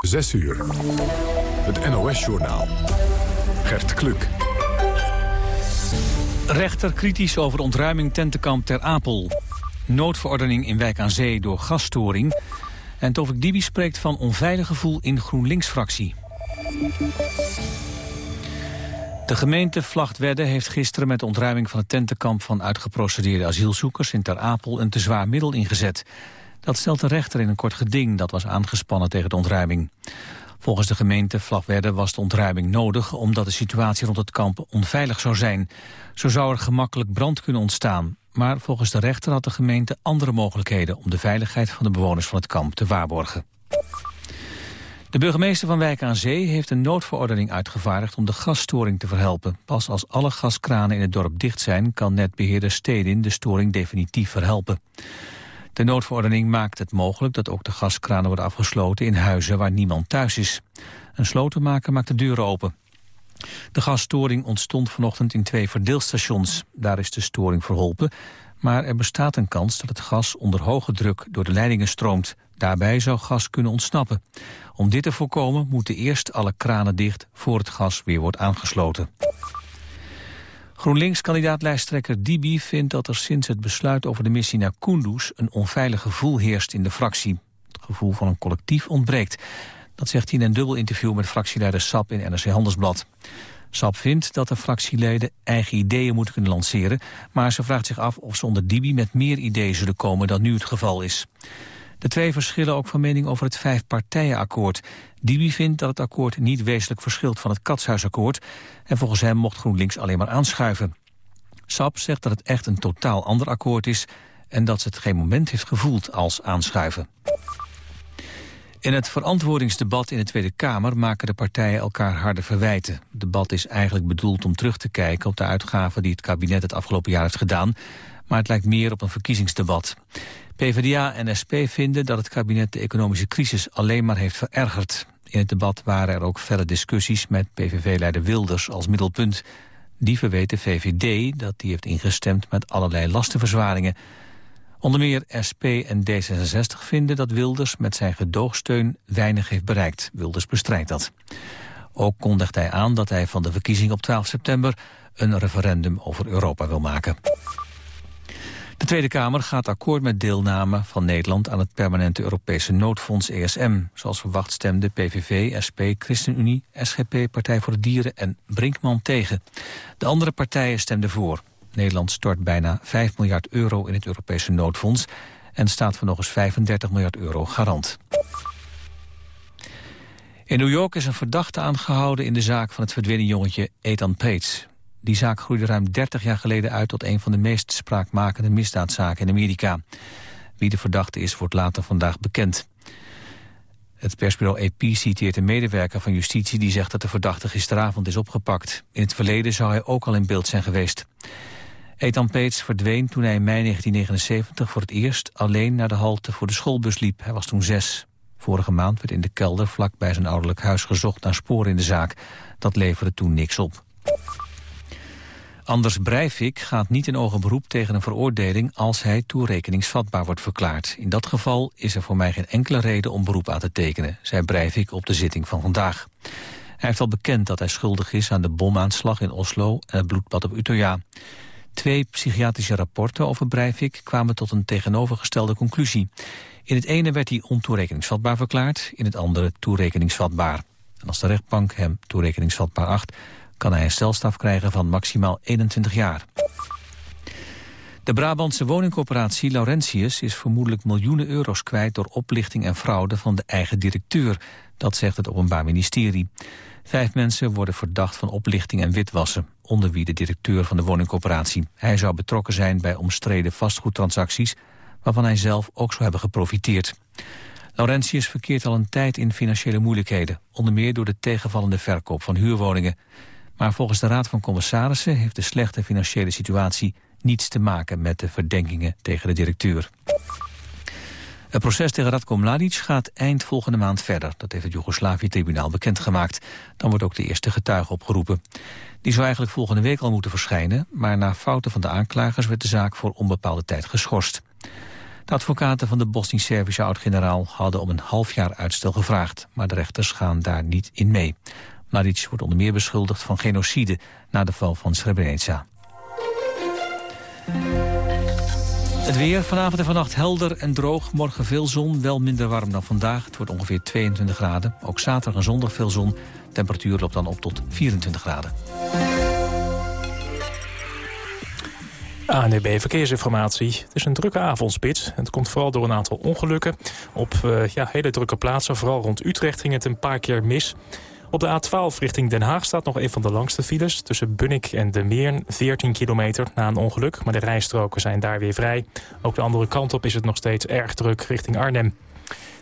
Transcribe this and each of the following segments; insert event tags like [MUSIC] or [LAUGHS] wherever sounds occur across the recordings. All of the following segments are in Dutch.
6 uur. Het NOS-journaal. Gert Kluk. Rechter kritisch over ontruiming tentenkamp Ter Apel. Noodverordening in Wijk aan Zee door gasstoring. En Tovik Dibi spreekt van onveilig gevoel in GroenLinks-fractie. De gemeente Vlachtwedde heeft gisteren met de ontruiming van het tentenkamp van uitgeprocedeerde asielzoekers in Ter Apel een te zwaar middel ingezet. Dat stelt de rechter in een kort geding dat was aangespannen tegen de ontruiming. Volgens de gemeente Vlagwedde was de ontruiming nodig... omdat de situatie rond het kamp onveilig zou zijn. Zo zou er gemakkelijk brand kunnen ontstaan. Maar volgens de rechter had de gemeente andere mogelijkheden... om de veiligheid van de bewoners van het kamp te waarborgen. De burgemeester van Wijk aan Zee heeft een noodverordening uitgevaardigd om de gasstoring te verhelpen. Pas als alle gaskranen in het dorp dicht zijn, kan netbeheerder Stedin de storing definitief verhelpen. De noodverordening maakt het mogelijk dat ook de gaskranen worden afgesloten in huizen waar niemand thuis is. Een slotenmaker maakt de deuren open. De gasstoring ontstond vanochtend in twee verdeelstations. Daar is de storing verholpen, maar er bestaat een kans dat het gas onder hoge druk door de leidingen stroomt. Daarbij zou gas kunnen ontsnappen. Om dit te voorkomen moeten eerst alle kranen dicht voor het gas weer wordt aangesloten. GroenLinks-kandidaat-lijsttrekker Dibi vindt dat er sinds het besluit over de missie naar Kunduz een onveilig gevoel heerst in de fractie. Het gevoel van een collectief ontbreekt. Dat zegt hij in een dubbel interview met fractieleider Sap in NRC Handelsblad. Sap vindt dat de fractieleden eigen ideeën moeten kunnen lanceren, maar ze vraagt zich af of ze onder Dibi met meer ideeën zullen komen dan nu het geval is. De twee verschillen ook van mening over het vijfpartijenakkoord. Dibi vindt dat het akkoord niet wezenlijk verschilt van het Katshuisakkoord... en volgens hem mocht GroenLinks alleen maar aanschuiven. Sap zegt dat het echt een totaal ander akkoord is... en dat ze het geen moment heeft gevoeld als aanschuiven. In het verantwoordingsdebat in de Tweede Kamer maken de partijen elkaar harde verwijten. Het debat is eigenlijk bedoeld om terug te kijken op de uitgaven die het kabinet het afgelopen jaar heeft gedaan, maar het lijkt meer op een verkiezingsdebat. PvdA en SP vinden dat het kabinet de economische crisis alleen maar heeft verergerd. In het debat waren er ook felle discussies met PVV-leider Wilders als middelpunt. Die verweet de VVD dat die heeft ingestemd met allerlei lastenverzwaringen. Onder meer SP en D66 vinden dat Wilders met zijn gedoogsteun weinig heeft bereikt. Wilders bestrijdt dat. Ook kondigt hij aan dat hij van de verkiezing op 12 september een referendum over Europa wil maken. De Tweede Kamer gaat akkoord met deelname van Nederland aan het permanente Europese noodfonds ESM. Zoals verwacht stemden PVV, SP, ChristenUnie, SGP, Partij voor de Dieren en Brinkman tegen. De andere partijen stemden voor. Nederland stort bijna 5 miljard euro in het Europese noodfonds en staat voor nog eens 35 miljard euro garant. In New York is een verdachte aangehouden in de zaak van het verdwenen jongetje Ethan Pates. Die zaak groeide ruim 30 jaar geleden uit tot een van de meest spraakmakende misdaadzaken in Amerika. Wie de verdachte is, wordt later vandaag bekend. Het persbureau AP citeert een medewerker van justitie die zegt dat de verdachte gisteravond is opgepakt. In het verleden zou hij ook al in beeld zijn geweest. Ethan Peets verdween toen hij in mei 1979 voor het eerst alleen naar de halte voor de schoolbus liep. Hij was toen zes. Vorige maand werd in de kelder vlak bij zijn ouderlijk huis gezocht naar sporen in de zaak. Dat leverde toen niks op. Anders Breivik gaat niet in ogen beroep tegen een veroordeling als hij toerekeningsvatbaar wordt verklaard. In dat geval is er voor mij geen enkele reden om beroep aan te tekenen, zei Breivik op de zitting van vandaag. Hij heeft al bekend dat hij schuldig is aan de bomaanslag in Oslo en het bloedbad op Utøya. Twee psychiatrische rapporten over Breivik kwamen tot een tegenovergestelde conclusie. In het ene werd hij ontoerekeningsvatbaar verklaard, in het andere toerekeningsvatbaar. En als de rechtbank hem toerekeningsvatbaar acht, kan hij een celstraf krijgen van maximaal 21 jaar. De Brabantse woningcorporatie Laurentius is vermoedelijk miljoenen euro's kwijt door oplichting en fraude van de eigen directeur. Dat zegt het Openbaar Ministerie. Vijf mensen worden verdacht van oplichting en witwassen, onder wie de directeur van de woningcorporatie. Hij zou betrokken zijn bij omstreden vastgoedtransacties, waarvan hij zelf ook zou hebben geprofiteerd. Laurentius verkeert al een tijd in financiële moeilijkheden, onder meer door de tegenvallende verkoop van huurwoningen. Maar volgens de Raad van Commissarissen heeft de slechte financiële situatie niets te maken met de verdenkingen tegen de directeur. Het proces tegen Radko Mladic gaat eind volgende maand verder. Dat heeft het Joegoslavië-tribunaal bekendgemaakt. Dan wordt ook de eerste getuige opgeroepen. Die zou eigenlijk volgende week al moeten verschijnen... maar na fouten van de aanklagers werd de zaak voor onbepaalde tijd geschorst. De advocaten van de Bosnisch-Servische oud-generaal hadden om een half jaar uitstel gevraagd, maar de rechters gaan daar niet in mee. Mladic wordt onder meer beschuldigd van genocide na de val van Srebrenica. Het weer vanavond en vannacht helder en droog. Morgen veel zon, wel minder warm dan vandaag. Het wordt ongeveer 22 graden. Ook zaterdag en zondag veel zon. Temperatuur loopt dan op tot 24 graden. ANUB Verkeersinformatie. Het is een drukke avondspits. Het komt vooral door een aantal ongelukken. Op uh, ja, hele drukke plaatsen, vooral rond Utrecht, ging het een paar keer mis. Op de A12 richting Den Haag staat nog een van de langste files. Tussen Bunnik en De Meern, 14 kilometer na een ongeluk. Maar de rijstroken zijn daar weer vrij. Ook de andere kant op is het nog steeds erg druk richting Arnhem.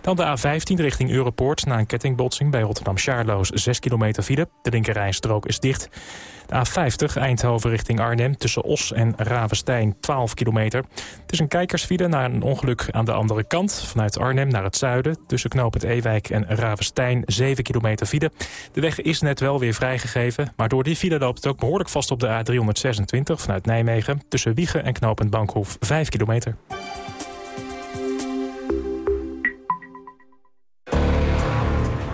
Dan de A15 richting Europoort na een kettingbotsing bij Rotterdam-Charloes 6 kilometer file. De linkerrijstrook is dicht. De A50 Eindhoven richting Arnhem tussen Os en Ravenstein 12 kilometer. Het is een kijkersfile naar een ongeluk aan de andere kant. Vanuit Arnhem naar het zuiden tussen knooppunt Ewijk en Ravenstein 7 kilometer file. De weg is net wel weer vrijgegeven, maar door die file loopt het ook behoorlijk vast op de A326 vanuit Nijmegen. Tussen Wiegen en knooppunt Bankhoef 5 kilometer.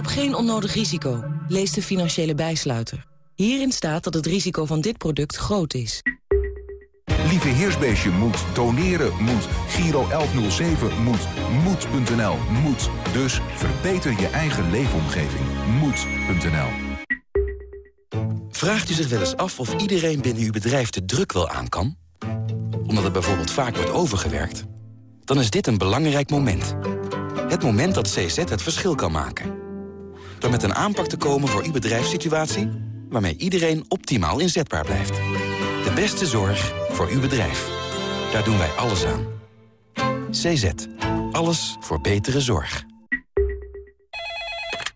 Loop geen onnodig risico. Lees de financiële bijsluiter. Hierin staat dat het risico van dit product groot is. Lieve Heersbeestje moet, doneren moet, Giro 1107 moet, moed.nl moet. Dus verbeter je eigen leefomgeving. Moed.nl Vraagt u zich wel eens af of iedereen binnen uw bedrijf de druk wel aan kan? Omdat er bijvoorbeeld vaak wordt overgewerkt? Dan is dit een belangrijk moment. Het moment dat CZ het verschil kan maken. Door met een aanpak te komen voor uw bedrijfssituatie... waarmee iedereen optimaal inzetbaar blijft. De beste zorg voor uw bedrijf. Daar doen wij alles aan. CZ. Alles voor betere zorg.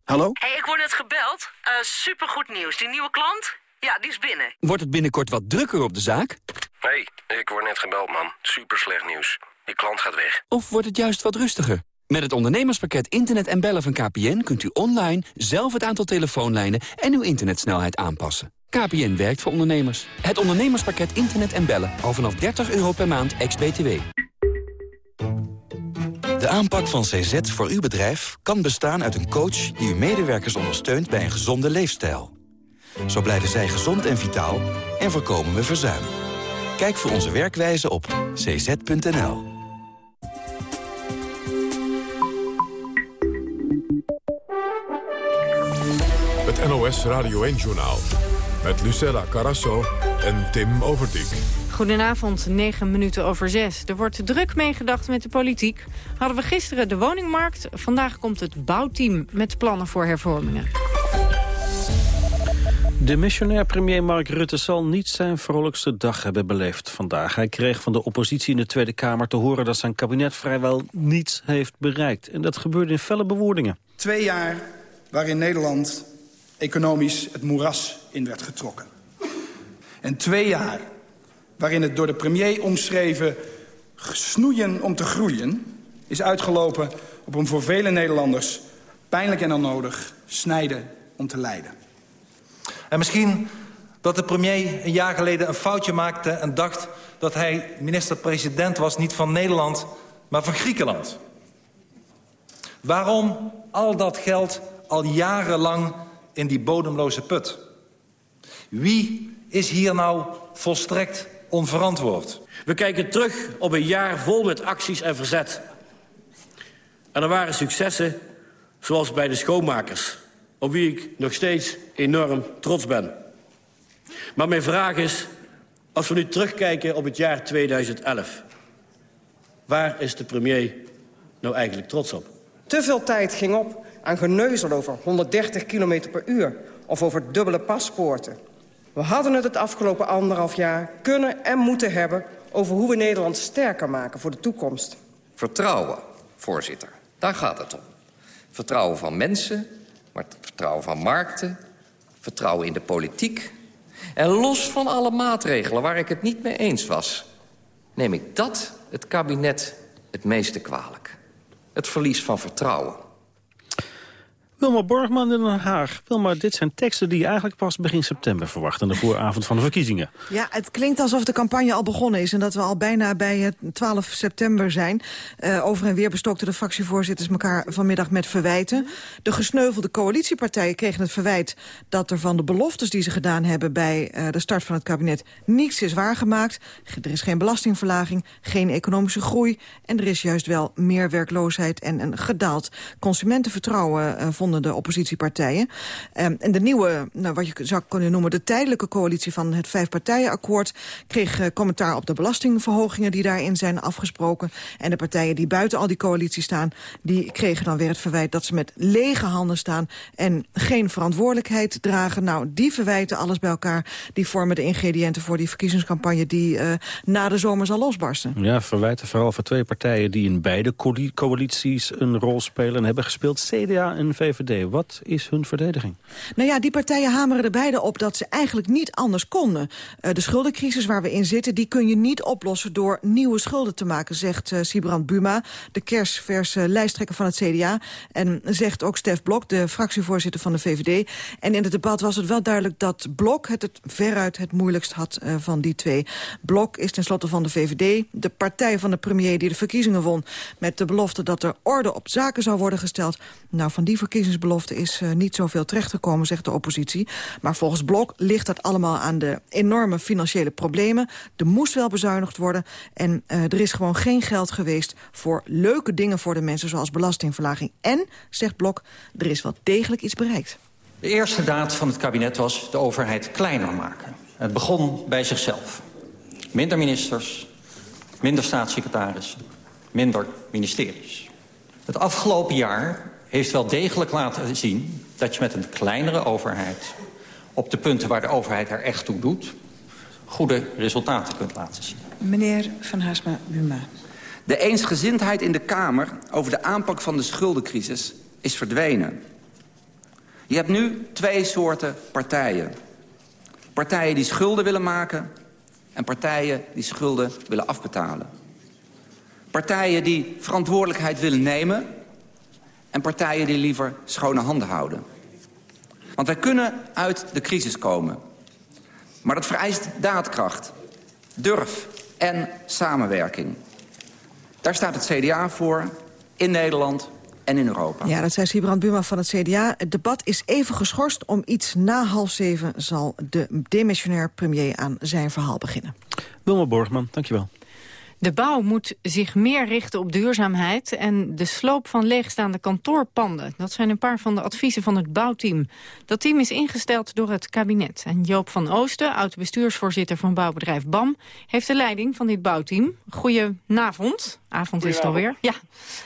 Hallo? hey, ik word net gebeld. Uh, supergoed nieuws. Die nieuwe klant? Ja, die is binnen. Wordt het binnenkort wat drukker op de zaak? hey, ik word net gebeld, man. Super slecht nieuws. Die klant gaat weg. Of wordt het juist wat rustiger? Met het ondernemerspakket Internet en Bellen van KPN... kunt u online zelf het aantal telefoonlijnen en uw internetsnelheid aanpassen. KPN werkt voor ondernemers. Het ondernemerspakket Internet en Bellen. Al vanaf 30 euro per maand, ex-BTW. De aanpak van CZ voor uw bedrijf kan bestaan uit een coach... die uw medewerkers ondersteunt bij een gezonde leefstijl. Zo blijven zij gezond en vitaal en voorkomen we verzuim. Kijk voor onze werkwijze op cz.nl. NOS Radio 1-journaal. Met Lucella Carasso en Tim Overdijk. Goedenavond, 9 minuten over 6. Er wordt druk meegedacht met de politiek. Hadden we gisteren de woningmarkt, vandaag komt het bouwteam met plannen voor hervormingen. De missionair premier Mark Rutte zal niet zijn vrolijkste dag hebben beleefd vandaag. Hij kreeg van de oppositie in de Tweede Kamer te horen dat zijn kabinet vrijwel niets heeft bereikt. En dat gebeurde in felle bewoordingen. Twee jaar waarin Nederland economisch het moeras in werd getrokken. En twee jaar waarin het door de premier omschreven snoeien om te groeien... is uitgelopen op een voor vele Nederlanders pijnlijk en onnodig snijden om te lijden. En misschien dat de premier een jaar geleden een foutje maakte... en dacht dat hij minister-president was niet van Nederland, maar van Griekenland. Waarom al dat geld al jarenlang in die bodemloze put? Wie is hier nou volstrekt onverantwoord? We kijken terug op een jaar vol met acties en verzet. En er waren successen, zoals bij de schoonmakers... op wie ik nog steeds enorm trots ben. Maar mijn vraag is, als we nu terugkijken op het jaar 2011... waar is de premier nou eigenlijk trots op? Te veel tijd ging op aan geneuzel over 130 km per uur... of over dubbele paspoorten. We hadden het het afgelopen anderhalf jaar kunnen en moeten hebben... over hoe we Nederland sterker maken voor de toekomst. Vertrouwen, voorzitter. Daar gaat het om. Vertrouwen van mensen, maar vertrouwen van markten... vertrouwen in de politiek... en los van alle maatregelen waar ik het niet mee eens was... neem ik dat het kabinet het meeste kwalijk. Het verlies van vertrouwen. Wilma Borgman in Den Haag. Wilma, dit zijn teksten die je eigenlijk pas begin september verwacht... aan de vooravond van de verkiezingen. Ja, het klinkt alsof de campagne al begonnen is... en dat we al bijna bij het 12 september zijn. Uh, over en weer bestookten de fractievoorzitters elkaar vanmiddag met verwijten. De gesneuvelde coalitiepartijen kregen het verwijt... dat er van de beloftes die ze gedaan hebben... bij uh, de start van het kabinet niets is waargemaakt. Er is geen belastingverlaging, geen economische groei... en er is juist wel meer werkloosheid en een gedaald consumentenvertrouwen... Uh, vonden de oppositiepartijen. Um, en de nieuwe, nou, wat je zou kunnen noemen... de tijdelijke coalitie van het Vijfpartijenakkoord... kreeg uh, commentaar op de belastingverhogingen die daarin zijn afgesproken. En de partijen die buiten al die coalitie staan... die kregen dan weer het verwijt dat ze met lege handen staan... en geen verantwoordelijkheid dragen. Nou, die verwijten alles bij elkaar. Die vormen de ingrediënten voor die verkiezingscampagne... die uh, na de zomer zal losbarsten. Ja, verwijten vooral voor twee partijen... die in beide coalities een rol spelen en hebben gespeeld. CDA en VVD Wat is hun verdediging? Nou ja, die partijen hameren er beide op dat ze eigenlijk niet anders konden. Uh, de schuldencrisis waar we in zitten, die kun je niet oplossen door nieuwe schulden te maken, zegt uh, Sibrand Buma, de kersverse lijsttrekker van het CDA. En zegt ook Stef Blok, de fractievoorzitter van de VVD. En in het debat was het wel duidelijk dat Blok het, veruit het moeilijkst had uh, van die twee. Blok is tenslotte van de VVD, de partij van de premier die de verkiezingen won, met de belofte dat er orde op zaken zou worden gesteld. Nou, van die verkiezingen verkiezingsbelofte is uh, niet zoveel terechtgekomen, zegt de oppositie. Maar volgens Blok ligt dat allemaal aan de enorme financiële problemen. Er moest wel bezuinigd worden. En uh, er is gewoon geen geld geweest voor leuke dingen voor de mensen... zoals belastingverlaging. En, zegt Blok, er is wel degelijk iets bereikt. De eerste daad van het kabinet was de overheid kleiner maken. Het begon bij zichzelf. Minder ministers, minder staatssecretarissen, minder ministeries. Het afgelopen jaar heeft wel degelijk laten zien dat je met een kleinere overheid... op de punten waar de overheid er echt toe doet... goede resultaten kunt laten zien. Meneer Van Haasma-Buma. De eensgezindheid in de Kamer over de aanpak van de schuldencrisis is verdwenen. Je hebt nu twee soorten partijen. Partijen die schulden willen maken... en partijen die schulden willen afbetalen. Partijen die verantwoordelijkheid willen nemen en partijen die liever schone handen houden. Want wij kunnen uit de crisis komen. Maar dat vereist daadkracht, durf en samenwerking. Daar staat het CDA voor, in Nederland en in Europa. Ja, dat zei Sibrand Buma van het CDA. Het debat is even geschorst. Om iets na half zeven zal de demissionair premier aan zijn verhaal beginnen. Wilma Borgman, dankjewel. De bouw moet zich meer richten op duurzaamheid en de sloop van leegstaande kantoorpanden. Dat zijn een paar van de adviezen van het bouwteam. Dat team is ingesteld door het kabinet. En Joop van Oosten, oud-bestuursvoorzitter van bouwbedrijf BAM, heeft de leiding van dit bouwteam. Goedenavond. Avond is het alweer. Ja.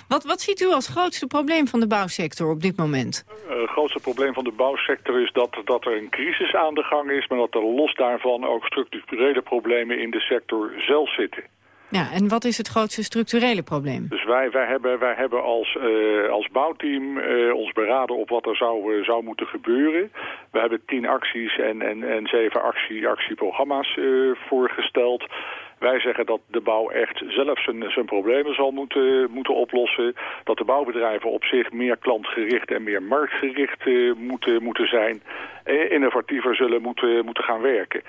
Wat, wat ziet u als grootste probleem van de bouwsector op dit moment? Uh, het grootste probleem van de bouwsector is dat, dat er een crisis aan de gang is... maar dat er los daarvan ook structurele problemen in de sector zelf zitten. Ja, en wat is het grootste structurele probleem? Dus wij, wij hebben, wij hebben als, uh, als bouwteam uh, ons beraden op wat er zou, uh, zou moeten gebeuren. We hebben tien acties en, en, en zeven actie, actieprogramma's voorgesteld. Wij zeggen dat de bouw echt zelf zijn, zijn problemen zal moeten, moeten oplossen. Dat de bouwbedrijven op zich meer klantgericht en meer marktgericht moeten, moeten zijn. Innovatiever zullen moeten, moeten gaan werken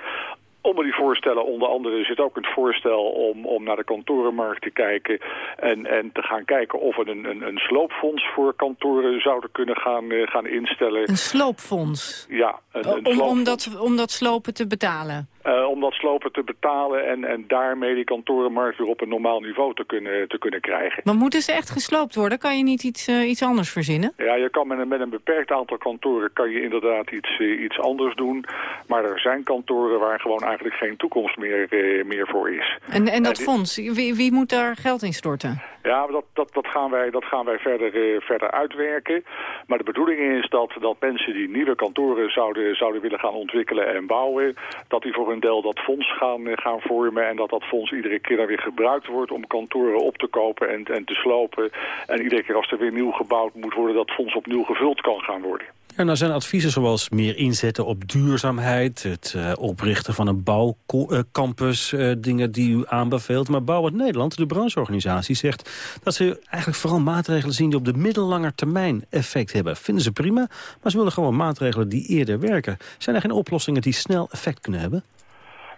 onder die voorstellen, onder andere, zit ook het voorstel om, om naar de kantorenmarkt te kijken en, en te gaan kijken of we een, een, een sloopfonds voor kantoren zouden kunnen gaan, uh, gaan instellen. Een sloopfonds? Ja. Een, een om, om, dat, om dat slopen te betalen? Uh, om dat slopen te betalen en, en daarmee die kantorenmarkt weer op een normaal niveau te kunnen, te kunnen krijgen. Maar moeten ze echt gesloopt worden? Kan je niet iets, uh, iets anders verzinnen? Ja, je kan met een, met een beperkt aantal kantoren kan je inderdaad iets, uh, iets anders doen. Maar er zijn kantoren waar gewoon eigenlijk geen toekomst meer, meer voor is. En, en dat fonds, wie, wie moet daar geld in storten? Ja, dat, dat, dat gaan wij, dat gaan wij verder, verder uitwerken. Maar de bedoeling is dat, dat mensen die nieuwe kantoren zouden, zouden willen gaan ontwikkelen en bouwen... dat die voor een deel dat fonds gaan, gaan vormen... en dat dat fonds iedere keer dan weer gebruikt wordt om kantoren op te kopen en, en te slopen. En iedere keer als er weer nieuw gebouwd moet worden... dat fonds opnieuw gevuld kan gaan worden. En er zijn adviezen zoals meer inzetten op duurzaamheid... het uh, oprichten van een bouwcampus, uh, dingen die u aanbeveelt. Maar Bouwend Nederland, de brancheorganisatie, zegt dat ze eigenlijk vooral maatregelen zien... die op de middellange termijn effect hebben. Vinden ze prima, maar ze willen gewoon maatregelen die eerder werken. Zijn er geen oplossingen die snel effect kunnen hebben?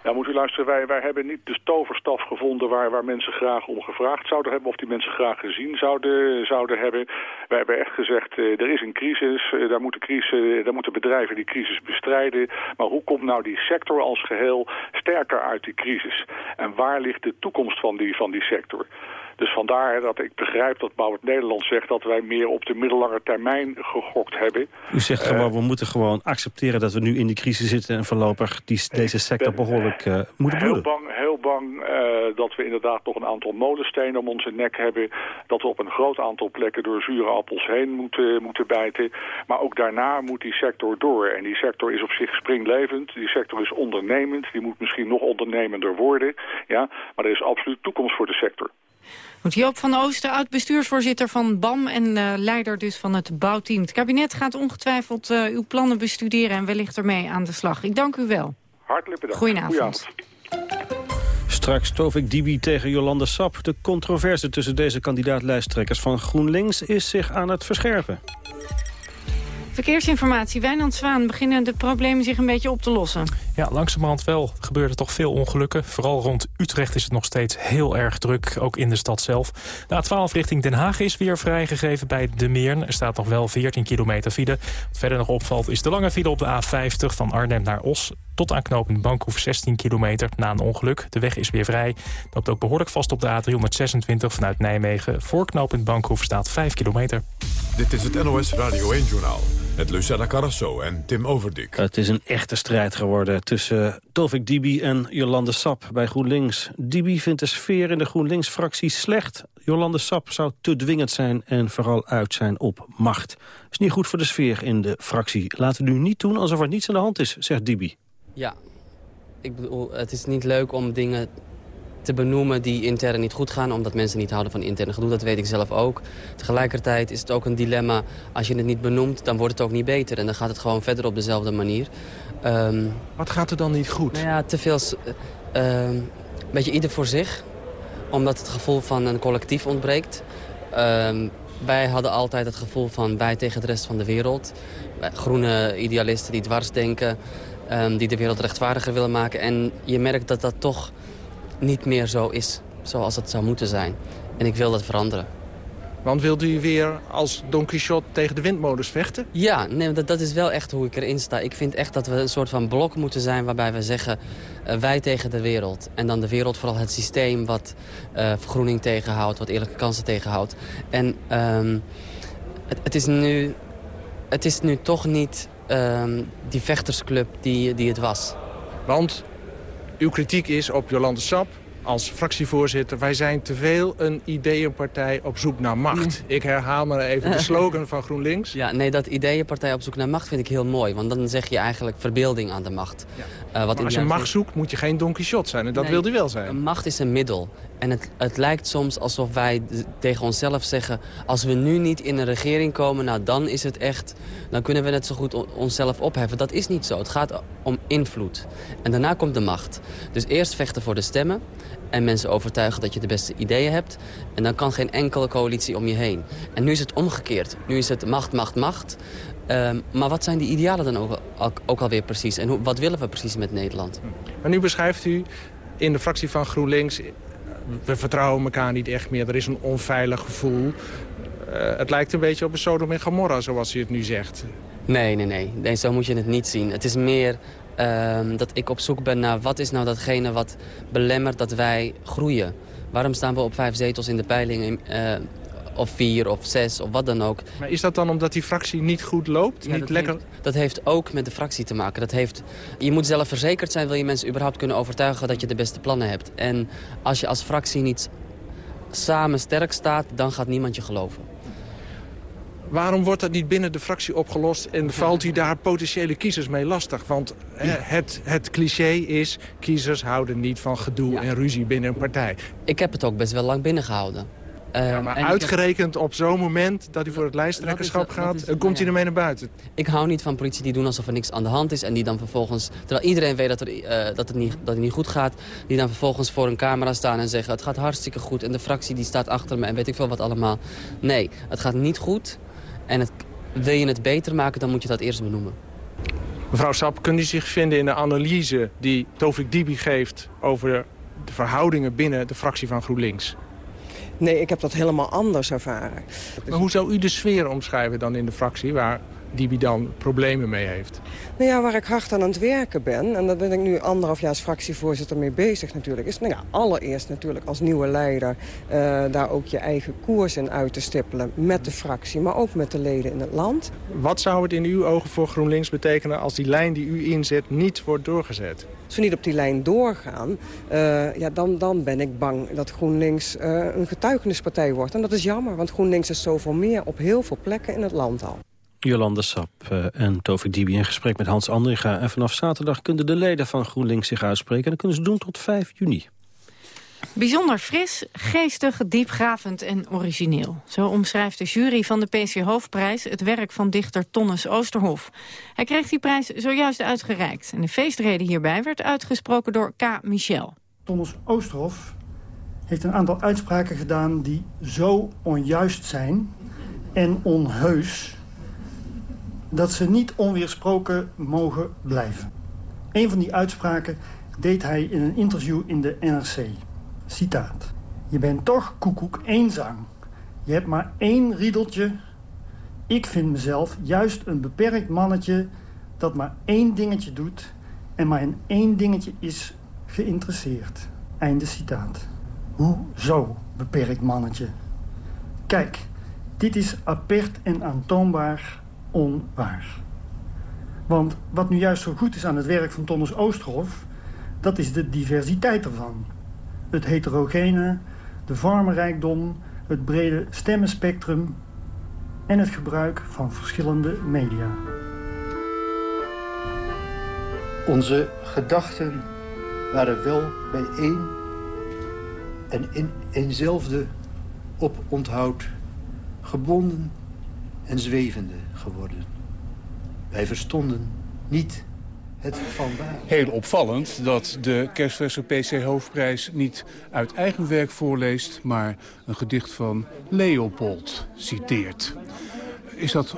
Ja, moet u luisteren, wij, wij hebben niet de toverstaf gevonden waar, waar mensen graag om gevraagd zouden hebben... of die mensen graag gezien zouden, zouden hebben. Wij hebben echt gezegd, uh, er is een crisis, uh, daar, moeten crisis, daar moeten bedrijven die crisis bestrijden. Maar hoe komt nou die sector als geheel sterker uit die crisis? En waar ligt de toekomst van die, van die sector? Dus vandaar dat ik begrijp dat Bouwend Nederland zegt... dat wij meer op de middellange termijn gegokt hebben. U zegt gewoon, uh, we moeten gewoon accepteren dat we nu in die crisis zitten... en voorlopig die, deze sector behoorlijk uh, moeten heel bang, heel bang uh, dat we inderdaad nog een aantal molenstenen om onze nek hebben. Dat we op een groot aantal plekken door zure appels heen moeten, moeten bijten. Maar ook daarna moet die sector door. En die sector is op zich springlevend. Die sector is ondernemend. Die moet misschien nog ondernemender worden. Ja? Maar er is absoluut toekomst voor de sector. Goed, Joop van Oosten, oud-bestuursvoorzitter van BAM... en uh, leider dus van het bouwteam. Het kabinet gaat ongetwijfeld uh, uw plannen bestuderen... en wellicht ermee aan de slag. Ik dank u wel. Hartelijk bedankt. Goedenavond. Straks Tovik Dibi tegen Jolande Sap. De controverse tussen deze kandidaat-lijsttrekkers van GroenLinks... is zich aan het verscherpen. Verkeersinformatie, Wijnand Zwaan. Beginnen de problemen zich een beetje op te lossen? Ja, langzamerhand wel. Gebeuren toch veel ongelukken. Vooral rond Utrecht is het nog steeds heel erg druk, ook in de stad zelf. De A12 richting Den Haag is weer vrijgegeven bij De Meern. Er staat nog wel 14 kilometer file. Wat verder nog opvalt is de lange file op de A50 van Arnhem naar Os tot aan knooppunt Bankhoef 16 kilometer na een ongeluk. De weg is weer vrij. Loopt ook behoorlijk vast op de A326 vanuit Nijmegen. Voor knooppunt Bankhoef staat 5 kilometer. Dit is het NOS Radio 1-journaal met Lucella Carrasso en Tim Overdik. Het is een echte strijd geworden tussen Tovik Dibi en Jolande Sap bij GroenLinks. Dibi vindt de sfeer in de GroenLinks-fractie slecht. Jolande Sap zou te dwingend zijn en vooral uit zijn op macht. Is niet goed voor de sfeer in de fractie. Laten we nu niet doen alsof er niets aan de hand is, zegt Dibi. Ja, ik bedoel, het is niet leuk om dingen te benoemen die intern niet goed gaan... omdat mensen niet houden van interne gedoe, dat weet ik zelf ook. Tegelijkertijd is het ook een dilemma, als je het niet benoemt... dan wordt het ook niet beter en dan gaat het gewoon verder op dezelfde manier. Um, Wat gaat er dan niet goed? Nou ja, te veel... Uh, een beetje ieder voor zich, omdat het gevoel van een collectief ontbreekt. Um, wij hadden altijd het gevoel van wij tegen de rest van de wereld. Groene idealisten die dwars denken, um, die de wereld rechtvaardiger willen maken. En je merkt dat dat toch niet meer zo is zoals het zou moeten zijn. En ik wil dat veranderen. Want wilt u weer als Don Quixote tegen de windmolens vechten? Ja, nee, dat, dat is wel echt hoe ik erin sta. Ik vind echt dat we een soort van blok moeten zijn waarbij we zeggen... Uh, wij tegen de wereld. En dan de wereld vooral het systeem wat uh, vergroening tegenhoudt... wat eerlijke kansen tegenhoudt. En um, het, het, is nu, het is nu toch niet die vechtersclub die, die het was. Want uw kritiek is op Jolande Sap als fractievoorzitter... wij zijn te veel een ideeënpartij op zoek naar macht. Ik herhaal maar even de [LAUGHS] slogan van GroenLinks. Ja, nee, dat ideeënpartij op zoek naar macht vind ik heel mooi. Want dan zeg je eigenlijk verbeelding aan de macht. Ja. Uh, wat maar als je macht zoekt, moet je geen Don Quixote zijn. En dat nee, wil u wel zijn. Macht is een middel. En het, het lijkt soms alsof wij tegen onszelf zeggen... als we nu niet in een regering komen, nou dan is het echt... dan kunnen we net zo goed onszelf opheffen. Dat is niet zo. Het gaat om invloed. En daarna komt de macht. Dus eerst vechten voor de stemmen en mensen overtuigen dat je de beste ideeën hebt. En dan kan geen enkele coalitie om je heen. En nu is het omgekeerd. Nu is het macht, macht, macht. Ehm, maar wat zijn die idealen dan ook, ook, ook alweer precies? En wat willen we precies met Nederland? Maar nu beschrijft u in de fractie van GroenLinks... we vertrouwen elkaar niet echt meer, er is een onveilig gevoel. Uh, het lijkt een beetje op een Sodom en Gomorra, zoals u het nu zegt. Nee, nee, nee. nee zo moet je het niet zien. Het is meer uh, dat ik op zoek ben naar wat is nou datgene wat belemmert dat wij groeien. Waarom staan we op vijf zetels in de peiling, uh, of vier of zes of wat dan ook. Maar is dat dan omdat die fractie niet goed loopt? Ja, niet dat, lekker... heeft, dat heeft ook met de fractie te maken. Dat heeft, je moet zelf verzekerd zijn, wil je mensen überhaupt kunnen overtuigen dat je de beste plannen hebt. En als je als fractie niet samen sterk staat, dan gaat niemand je geloven. Waarom wordt dat niet binnen de fractie opgelost en valt u daar potentiële kiezers mee lastig? Want het, het cliché is, kiezers houden niet van gedoe en ruzie binnen een partij. Ik heb het ook best wel lang binnengehouden. Ja, maar uitgerekend heb... op zo'n moment dat u voor het lijsttrekkerschap gaat, is, komt u ermee naar buiten. Ik hou niet van politie die doen alsof er niks aan de hand is... en die dan vervolgens, terwijl iedereen weet dat, er, uh, dat, het niet, dat het niet goed gaat... die dan vervolgens voor een camera staan en zeggen... het gaat hartstikke goed en de fractie die staat achter me en weet ik veel wat allemaal. Nee, het gaat niet goed en het, wil je het beter maken, dan moet je dat eerst benoemen. Mevrouw Sap, kunt u zich vinden in de analyse die Tovik Dibi geeft... over de verhoudingen binnen de fractie van GroenLinks? Nee, ik heb dat helemaal anders ervaren. Maar hoe zou u de sfeer omschrijven dan in de fractie... waar Dibi dan problemen mee heeft? Nou ja, waar ik hard aan het werken ben... en daar ben ik nu anderhalf jaar als fractievoorzitter mee bezig natuurlijk... is nou ja, allereerst natuurlijk als nieuwe leider... Uh, daar ook je eigen koers in uit te stippelen met de fractie... maar ook met de leden in het land. Wat zou het in uw ogen voor GroenLinks betekenen... als die lijn die u inzet niet wordt doorgezet? Als we niet op die lijn doorgaan, uh, ja, dan, dan ben ik bang dat GroenLinks uh, een getuigenispartij wordt. En dat is jammer, want GroenLinks is zoveel meer op heel veel plekken in het land al. Jolande Sap uh, en Tovik Dibi in gesprek met Hans Andringa. En vanaf zaterdag kunnen de leden van GroenLinks zich uitspreken. En dat kunnen ze doen tot 5 juni. Bijzonder fris, geestig, diepgravend en origineel. Zo omschrijft de jury van de PC Hoofdprijs het werk van dichter Tonnes Oosterhof. Hij kreeg die prijs zojuist uitgereikt. En de feestrede hierbij werd uitgesproken door K. Michel. Tonnes Oosterhof heeft een aantal uitspraken gedaan die zo onjuist zijn en onheus dat ze niet onweersproken mogen blijven. Een van die uitspraken deed hij in een interview in de NRC. Citaat. Je bent toch koekoek eenzaam. Je hebt maar één riedeltje. Ik vind mezelf juist een beperkt mannetje dat maar één dingetje doet... en maar in één dingetje is geïnteresseerd. Einde citaat. Hoezo beperkt mannetje? Kijk, dit is apert en aantoonbaar onwaar. Want wat nu juist zo goed is aan het werk van Thomas Oosterhof... dat is de diversiteit ervan. Het heterogene, de vormenrijkdom, het brede stemmenspectrum... en het gebruik van verschillende media. Onze gedachten waren wel bijeen en in eenzelfde oponthoud gebonden en zwevende geworden. Wij verstonden niet het vandaag. Heel opvallend dat de kerstverse PC-hoofdprijs niet uit eigen werk voorleest... maar een gedicht van Leopold citeert. Is dat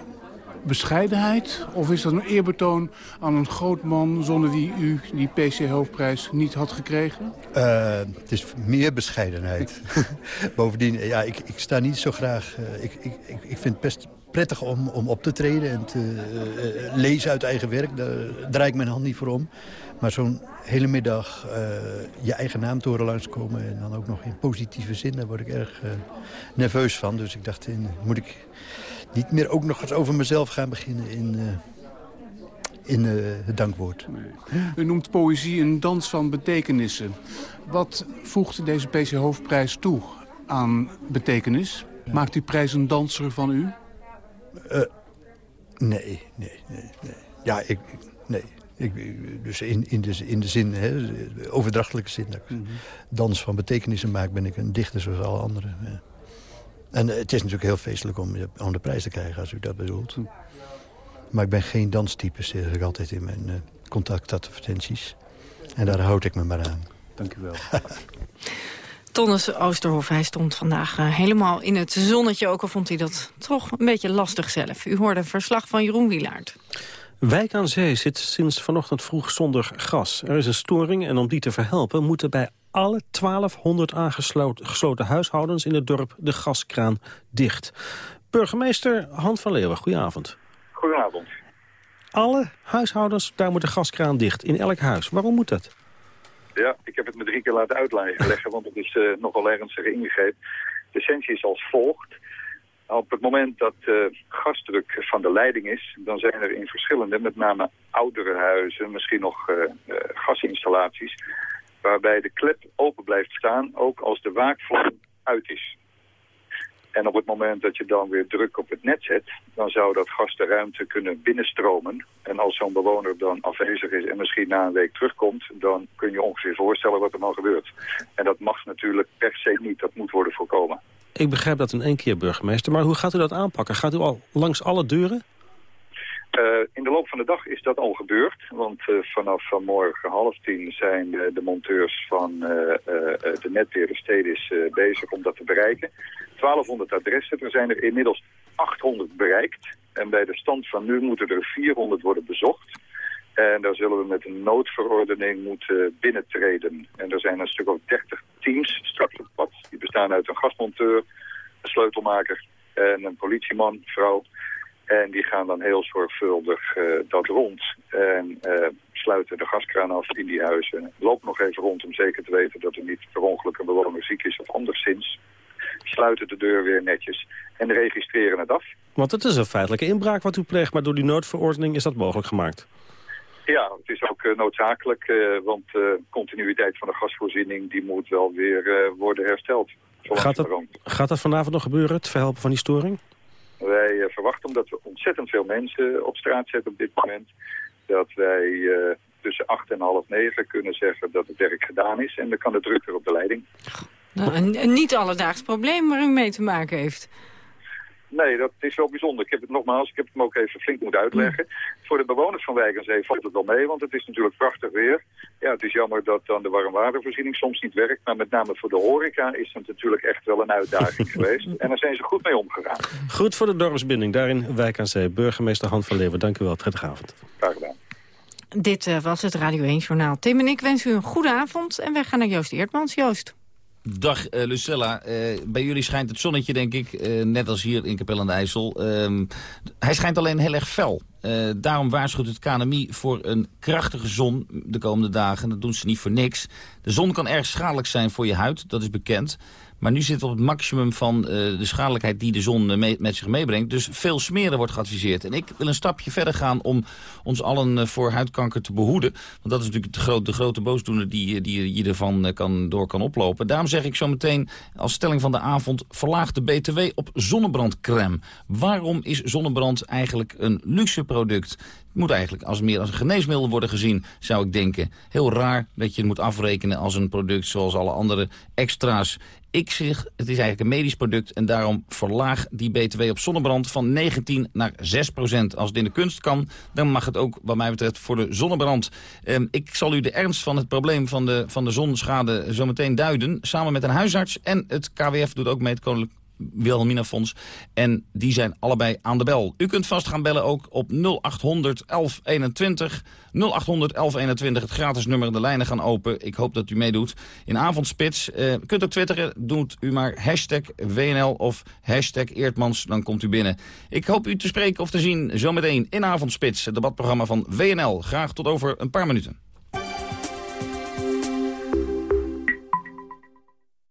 bescheidenheid of is dat een eerbetoon aan een groot man... zonder wie u die PC-hoofdprijs niet had gekregen? Uh, het is meer bescheidenheid. [LAUGHS] Bovendien, ja, ik, ik sta niet zo graag... Uh, ik, ik, ik vind het best prettig om, om op te treden en te uh, lezen uit eigen werk. Daar draai ik mijn hand niet voor om. Maar zo'n hele middag uh, je eigen naam te horen langskomen... en dan ook nog in positieve zin, daar word ik erg uh, nerveus van. Dus ik dacht, in, moet ik niet meer ook nog eens over mezelf gaan beginnen in, in het dankwoord. Nee. U noemt poëzie een dans van betekenissen. Wat voegt deze PC Hoofdprijs toe aan betekenis? Maakt die prijs een danser van u? Uh, nee, nee, nee, nee. Ja, ik, nee. Ik, dus in, in, de, in de zin, hè, overdrachtelijke zin, dat ik mm -hmm. dans van betekenissen maak, ben ik een dichter zoals alle anderen. Ja. En uh, het is natuurlijk heel feestelijk om, om de prijs te krijgen, als u dat bedoelt. Mm. Maar ik ben geen danstype, zeg ik altijd in mijn uh, contactadvertenties. En daar houd ik me maar aan. Dank u wel. [LAUGHS] Tonnes Oosterhof, hij stond vandaag uh, helemaal in het zonnetje... ook al vond hij dat toch een beetje lastig zelf. U hoorde een verslag van Jeroen Wielaert. Wijk aan Zee zit sinds vanochtend vroeg zonder gas. Er is een storing en om die te verhelpen moeten bij alle 1200 aangesloten huishoudens in het dorp de gaskraan dicht. Burgemeester Han van Leeuwen, goedenavond. Goedenavond. Alle huishoudens, daar moet de gaskraan dicht, in elk huis. Waarom moet dat? Ja, ik heb het me drie keer laten uitleggen, [LAUGHS] want het is uh, nogal ernstig ingegrepen. De essentie is als volgt. Op het moment dat uh, gasdruk van de leiding is, dan zijn er in verschillende, met name oudere huizen, misschien nog uh, gasinstallaties, waarbij de klep open blijft staan, ook als de waakvlam uit is. En op het moment dat je dan weer druk op het net zet, dan zou dat gas de ruimte kunnen binnenstromen. En als zo'n bewoner dan afwezig is en misschien na een week terugkomt, dan kun je ongeveer voorstellen wat er dan gebeurt. En dat mag natuurlijk per se niet, dat moet worden voorkomen. Ik begrijp dat in één keer, burgemeester, maar hoe gaat u dat aanpakken? Gaat u al langs alle deuren? Uh, in de loop van de dag is dat al gebeurd, want uh, vanaf vanmorgen half tien zijn uh, de monteurs van de netbeheerder Stedis bezig om dat te bereiken. 1200 adressen, er zijn er inmiddels 800 bereikt. En bij de stand van nu moeten er 400 worden bezocht. En daar zullen we met een noodverordening moeten binnentreden. En er zijn een stuk of 30 teams straks op pad. Die bestaan uit een gastmonteur, een sleutelmaker en een politieman, vrouw. En die gaan dan heel zorgvuldig uh, dat rond en uh, sluiten de gaskraan af in die huizen. Loop nog even rond om zeker te weten dat er niet per ongeluk een bewoner ziek is of anderszins. Sluiten de deur weer netjes en registreren het af. Want het is een feitelijke inbraak wat u pleegt, maar door die noodverordening is dat mogelijk gemaakt. Ja, het is ook uh, noodzakelijk, want de continuïteit van de gasvoorziening die moet wel weer worden hersteld. Gaat dat, gaat dat vanavond nog gebeuren, het verhelpen van die storing? Wij uh, verwachten, omdat we ontzettend veel mensen op straat zetten op dit moment, dat wij uh, tussen acht en half negen kunnen zeggen dat het werk gedaan is. En dan kan de druk weer op de leiding. Nou, een, een niet alledaags probleem waar u mee te maken heeft. Nee, dat is wel bijzonder. Ik heb het nogmaals, ik heb het me ook even flink moeten uitleggen. Voor de bewoners van Wijk en Zee valt het wel mee, want het is natuurlijk prachtig weer. Ja, het is jammer dat dan de warmwatervoorziening soms niet werkt. Maar met name voor de horeca is het natuurlijk echt wel een uitdaging [LAUGHS] geweest. En daar zijn ze goed mee omgegaan. Goed voor de dorpsbinding, daar in Wijk aan Zee. Burgemeester Han van Leeuwen, dank u wel. Prettige avond. Graag gedaan. Dit uh, was het Radio 1 Journaal. Tim en ik wensen u een goede avond en wij gaan naar Joost Eertmans. Joost. Dag uh, Lucella. Uh, bij jullie schijnt het zonnetje, denk ik, uh, net als hier in Capelle aan de IJssel. Ehm, hij schijnt alleen heel erg fel. daarom waarschuwt het KNMI voor een krachtige zon de komende dagen. Dat doen ze niet voor niks. De zon kan erg schadelijk zijn voor je huid, dat is bekend. Maar nu zitten we op het maximum van uh, de schadelijkheid die de zon mee, met zich meebrengt. Dus veel smeren wordt geadviseerd. En ik wil een stapje verder gaan om ons allen uh, voor huidkanker te behoeden. Want dat is natuurlijk de, grote boosdoener die, die je ervan kan, door kan oplopen. Daarom zeg ik zo meteen als stelling van de avond... verlaag de BTW op zonnebrandcrème. Waarom is zonnebrand eigenlijk een luxe product? Het moet eigenlijk als meer als een geneesmiddel worden gezien, zou ik denken. Heel raar dat je het moet afrekenen als een product zoals alle andere extra's. Ik zeg, het is eigenlijk een medisch product en daarom verlaag die BTW op zonnebrand van 19 naar 6 procent. Als het in de kunst kan, dan mag het ook wat mij betreft voor de zonnebrand. Um, ik zal u de ernst van het probleem van de, van de zonschade zo meteen duiden. Samen met een huisarts en het KWF doet ook mee, het Wilhelmina Fonds. En die zijn allebei aan de bel. U kunt vast gaan bellen ook op 0800 1121. 0800 1121, het gratis nummer. De lijnen gaan open. Ik hoop dat u meedoet. In avondspits. Uh, kunt ook twitteren. Doet u maar hashtag WNL of hashtag Eertmans. Dan komt u binnen. Ik hoop u te spreken of te zien zometeen in Avondspits. Het debatprogramma van WNL. Graag tot over een paar minuten.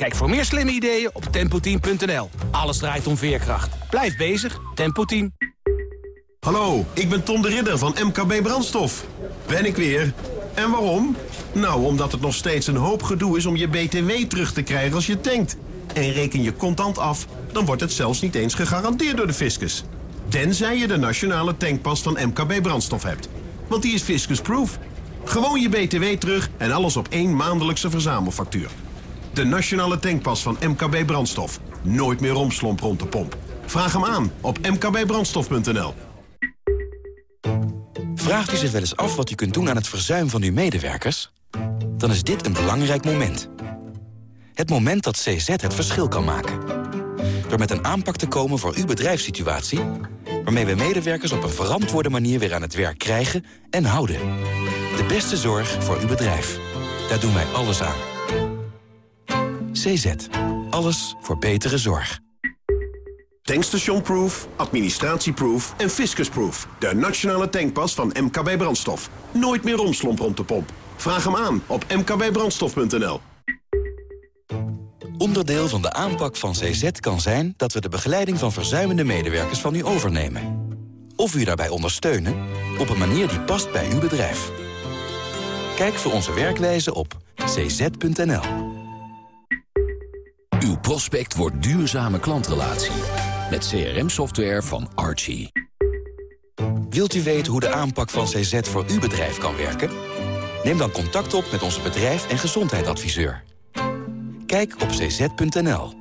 Kijk voor meer slimme ideeën op tempoteam.nl. Alles draait om veerkracht. Blijf bezig, Tempo Team. Hallo, ik ben Tom de Ridder van MKB Brandstof. Ben ik weer. En waarom? Nou, omdat het nog steeds een hoop gedoe is om je BTW terug te krijgen als je tankt. En reken je contant af, dan wordt het zelfs niet eens gegarandeerd door de fiscus. Tenzij je de nationale tankpas van MKB Brandstof hebt. Want die is fiscusproof. Gewoon je BTW terug en alles op één maandelijkse verzamelfactuur. De nationale tankpas van MKB Brandstof. Nooit meer romslomp rond de pomp. Vraag hem aan op mkbbrandstof.nl. Vraagt u zich wel eens af wat u kunt doen aan het verzuim van uw medewerkers? Dan is dit een belangrijk moment. Het moment dat CZ het verschil kan maken. Door met een aanpak te komen voor uw bedrijfssituatie... waarmee we medewerkers op een verantwoorde manier weer aan het werk krijgen en houden. De beste zorg voor uw bedrijf. Daar doen wij alles aan. CZ. Alles voor betere zorg. Tankstationproof, administratieproof en fiscusproof. De nationale tankpas van MKB Brandstof. Nooit meer romslomp rond de pomp. Vraag hem aan op mkbbrandstof.nl. Onderdeel van de aanpak van CZ kan zijn dat we de begeleiding van verzuimende medewerkers van u overnemen. Of u daarbij ondersteunen op een manier die past bij uw bedrijf. Kijk voor onze werkwijze op cz.nl. Uw prospect wordt duurzame klantrelatie. Met CRM-software van Archie. Wilt u weten hoe de aanpak van CZ voor uw bedrijf kan werken? Neem dan contact op met onze bedrijf- en gezondheidsadviseur. Kijk op cz.nl.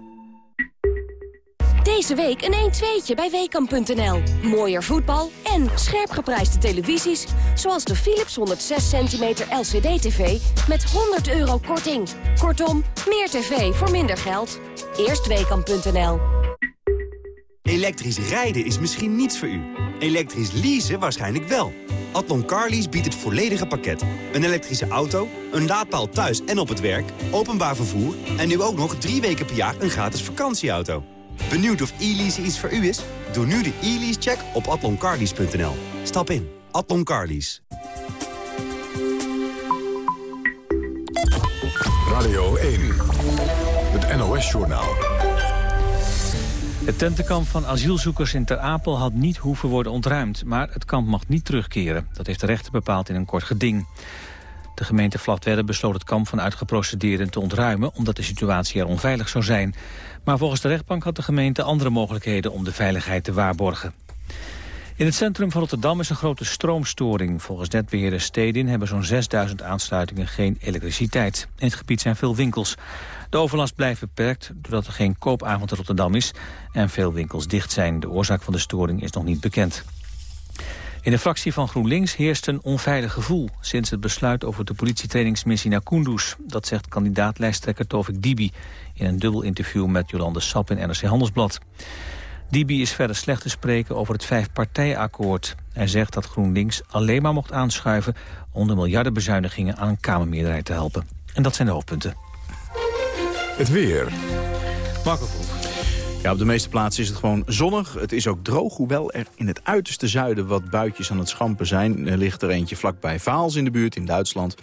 Deze week een 1-2'tje bij Weekamp.nl. Mooier voetbal en scherp geprijsde televisies... zoals de Philips 106 cm LCD-TV met 100 euro korting. Kortom, meer tv voor minder geld. Eerst Weekamp.nl. Elektrisch rijden is misschien niets voor u. Elektrisch leasen waarschijnlijk wel. Atlon Carlease biedt het volledige pakket. Een elektrische auto, een laadpaal thuis en op het werk, openbaar vervoer... en nu ook nog drie weken per jaar een gratis vakantieauto. Benieuwd of e-lease iets voor u is? Doe nu de e-lease-check op atloncarlease.nl. Stap in. Atlon Carlease. Radio 1. Het NOS-journaal. Het tentenkamp van asielzoekers in Ter Apel had niet hoeven worden ontruimd. Maar het kamp mag niet terugkeren. Dat heeft de rechter bepaald in een kort geding. De gemeente Vlachtwedde besloot het kamp van uitgeprocedeerden te ontruimen... omdat de situatie er onveilig zou zijn. Maar volgens de rechtbank had de gemeente andere mogelijkheden om de veiligheid te waarborgen. In het centrum van Rotterdam is een grote stroomstoring. Volgens netbeheerder Stedin hebben zo'n 6000 aansluitingen geen elektriciteit. In het gebied zijn veel winkels. De overlast blijft beperkt doordat er geen koopavond in Rotterdam is... en veel winkels dicht zijn. De oorzaak van de storing is nog niet bekend. In de fractie van GroenLinks heerst een onveilig gevoel... sinds het besluit over de politietrainingsmissie naar Kunduz. Dat zegt kandidaat-lijsttrekker Tovik Dibi... in een dubbel interview met Jolande Sap in NRC Handelsblad. Dibi is verder slecht te spreken over het vijfpartijakkoord. Hij zegt dat GroenLinks alleen maar mocht aanschuiven... om de miljardenbezuinigingen aan een Kamermeerderheid te helpen. En dat zijn de hoofdpunten. Het weer. Marco ja, op de meeste plaatsen is het gewoon zonnig. Het is ook droog, hoewel er in het uiterste zuiden wat buitjes aan het schampen zijn. Er ligt er eentje vlakbij Vaals in de buurt, in Duitsland.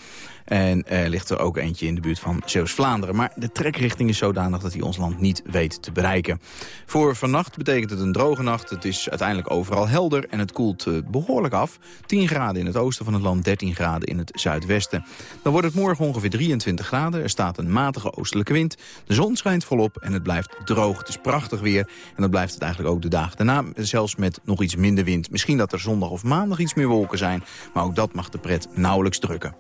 En er ligt er ook eentje in de buurt van Zeeuws-Vlaanderen. Maar de trekrichting is zodanig dat hij ons land niet weet te bereiken. Voor vannacht betekent het een droge nacht. Het is uiteindelijk overal helder en het koelt uh, behoorlijk af. 10 graden in het oosten van het land, 13 graden in het zuidwesten. Dan wordt het morgen ongeveer 23 graden. Er staat een matige oostelijke wind. De zon schijnt volop en het blijft droog. Het is prachtig weer en dat blijft het eigenlijk ook de dagen daarna. Zelfs met nog iets minder wind. Misschien dat er zondag of maandag iets meer wolken zijn. Maar ook dat mag de pret nauwelijks drukken.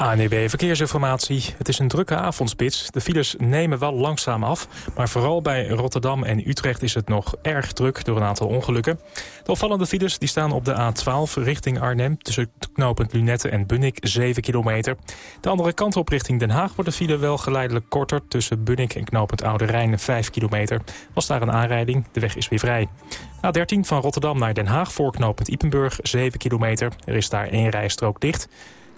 ANEB Verkeersinformatie. Het is een drukke avondspits. De files nemen wel langzaam af. Maar vooral bij Rotterdam en Utrecht is het nog erg druk door een aantal ongelukken. De opvallende files die staan op de A12 richting Arnhem... tussen knooppunt Lunette en Bunnik 7 kilometer. De andere kant op richting Den Haag wordt de file wel geleidelijk korter... tussen Bunnik en knooppunt Oude Rijn 5 kilometer. Was daar een aanrijding, de weg is weer vrij. A13 van Rotterdam naar Den Haag voor knooppunt Ipenburg 7 kilometer. Er is daar één rijstrook dicht...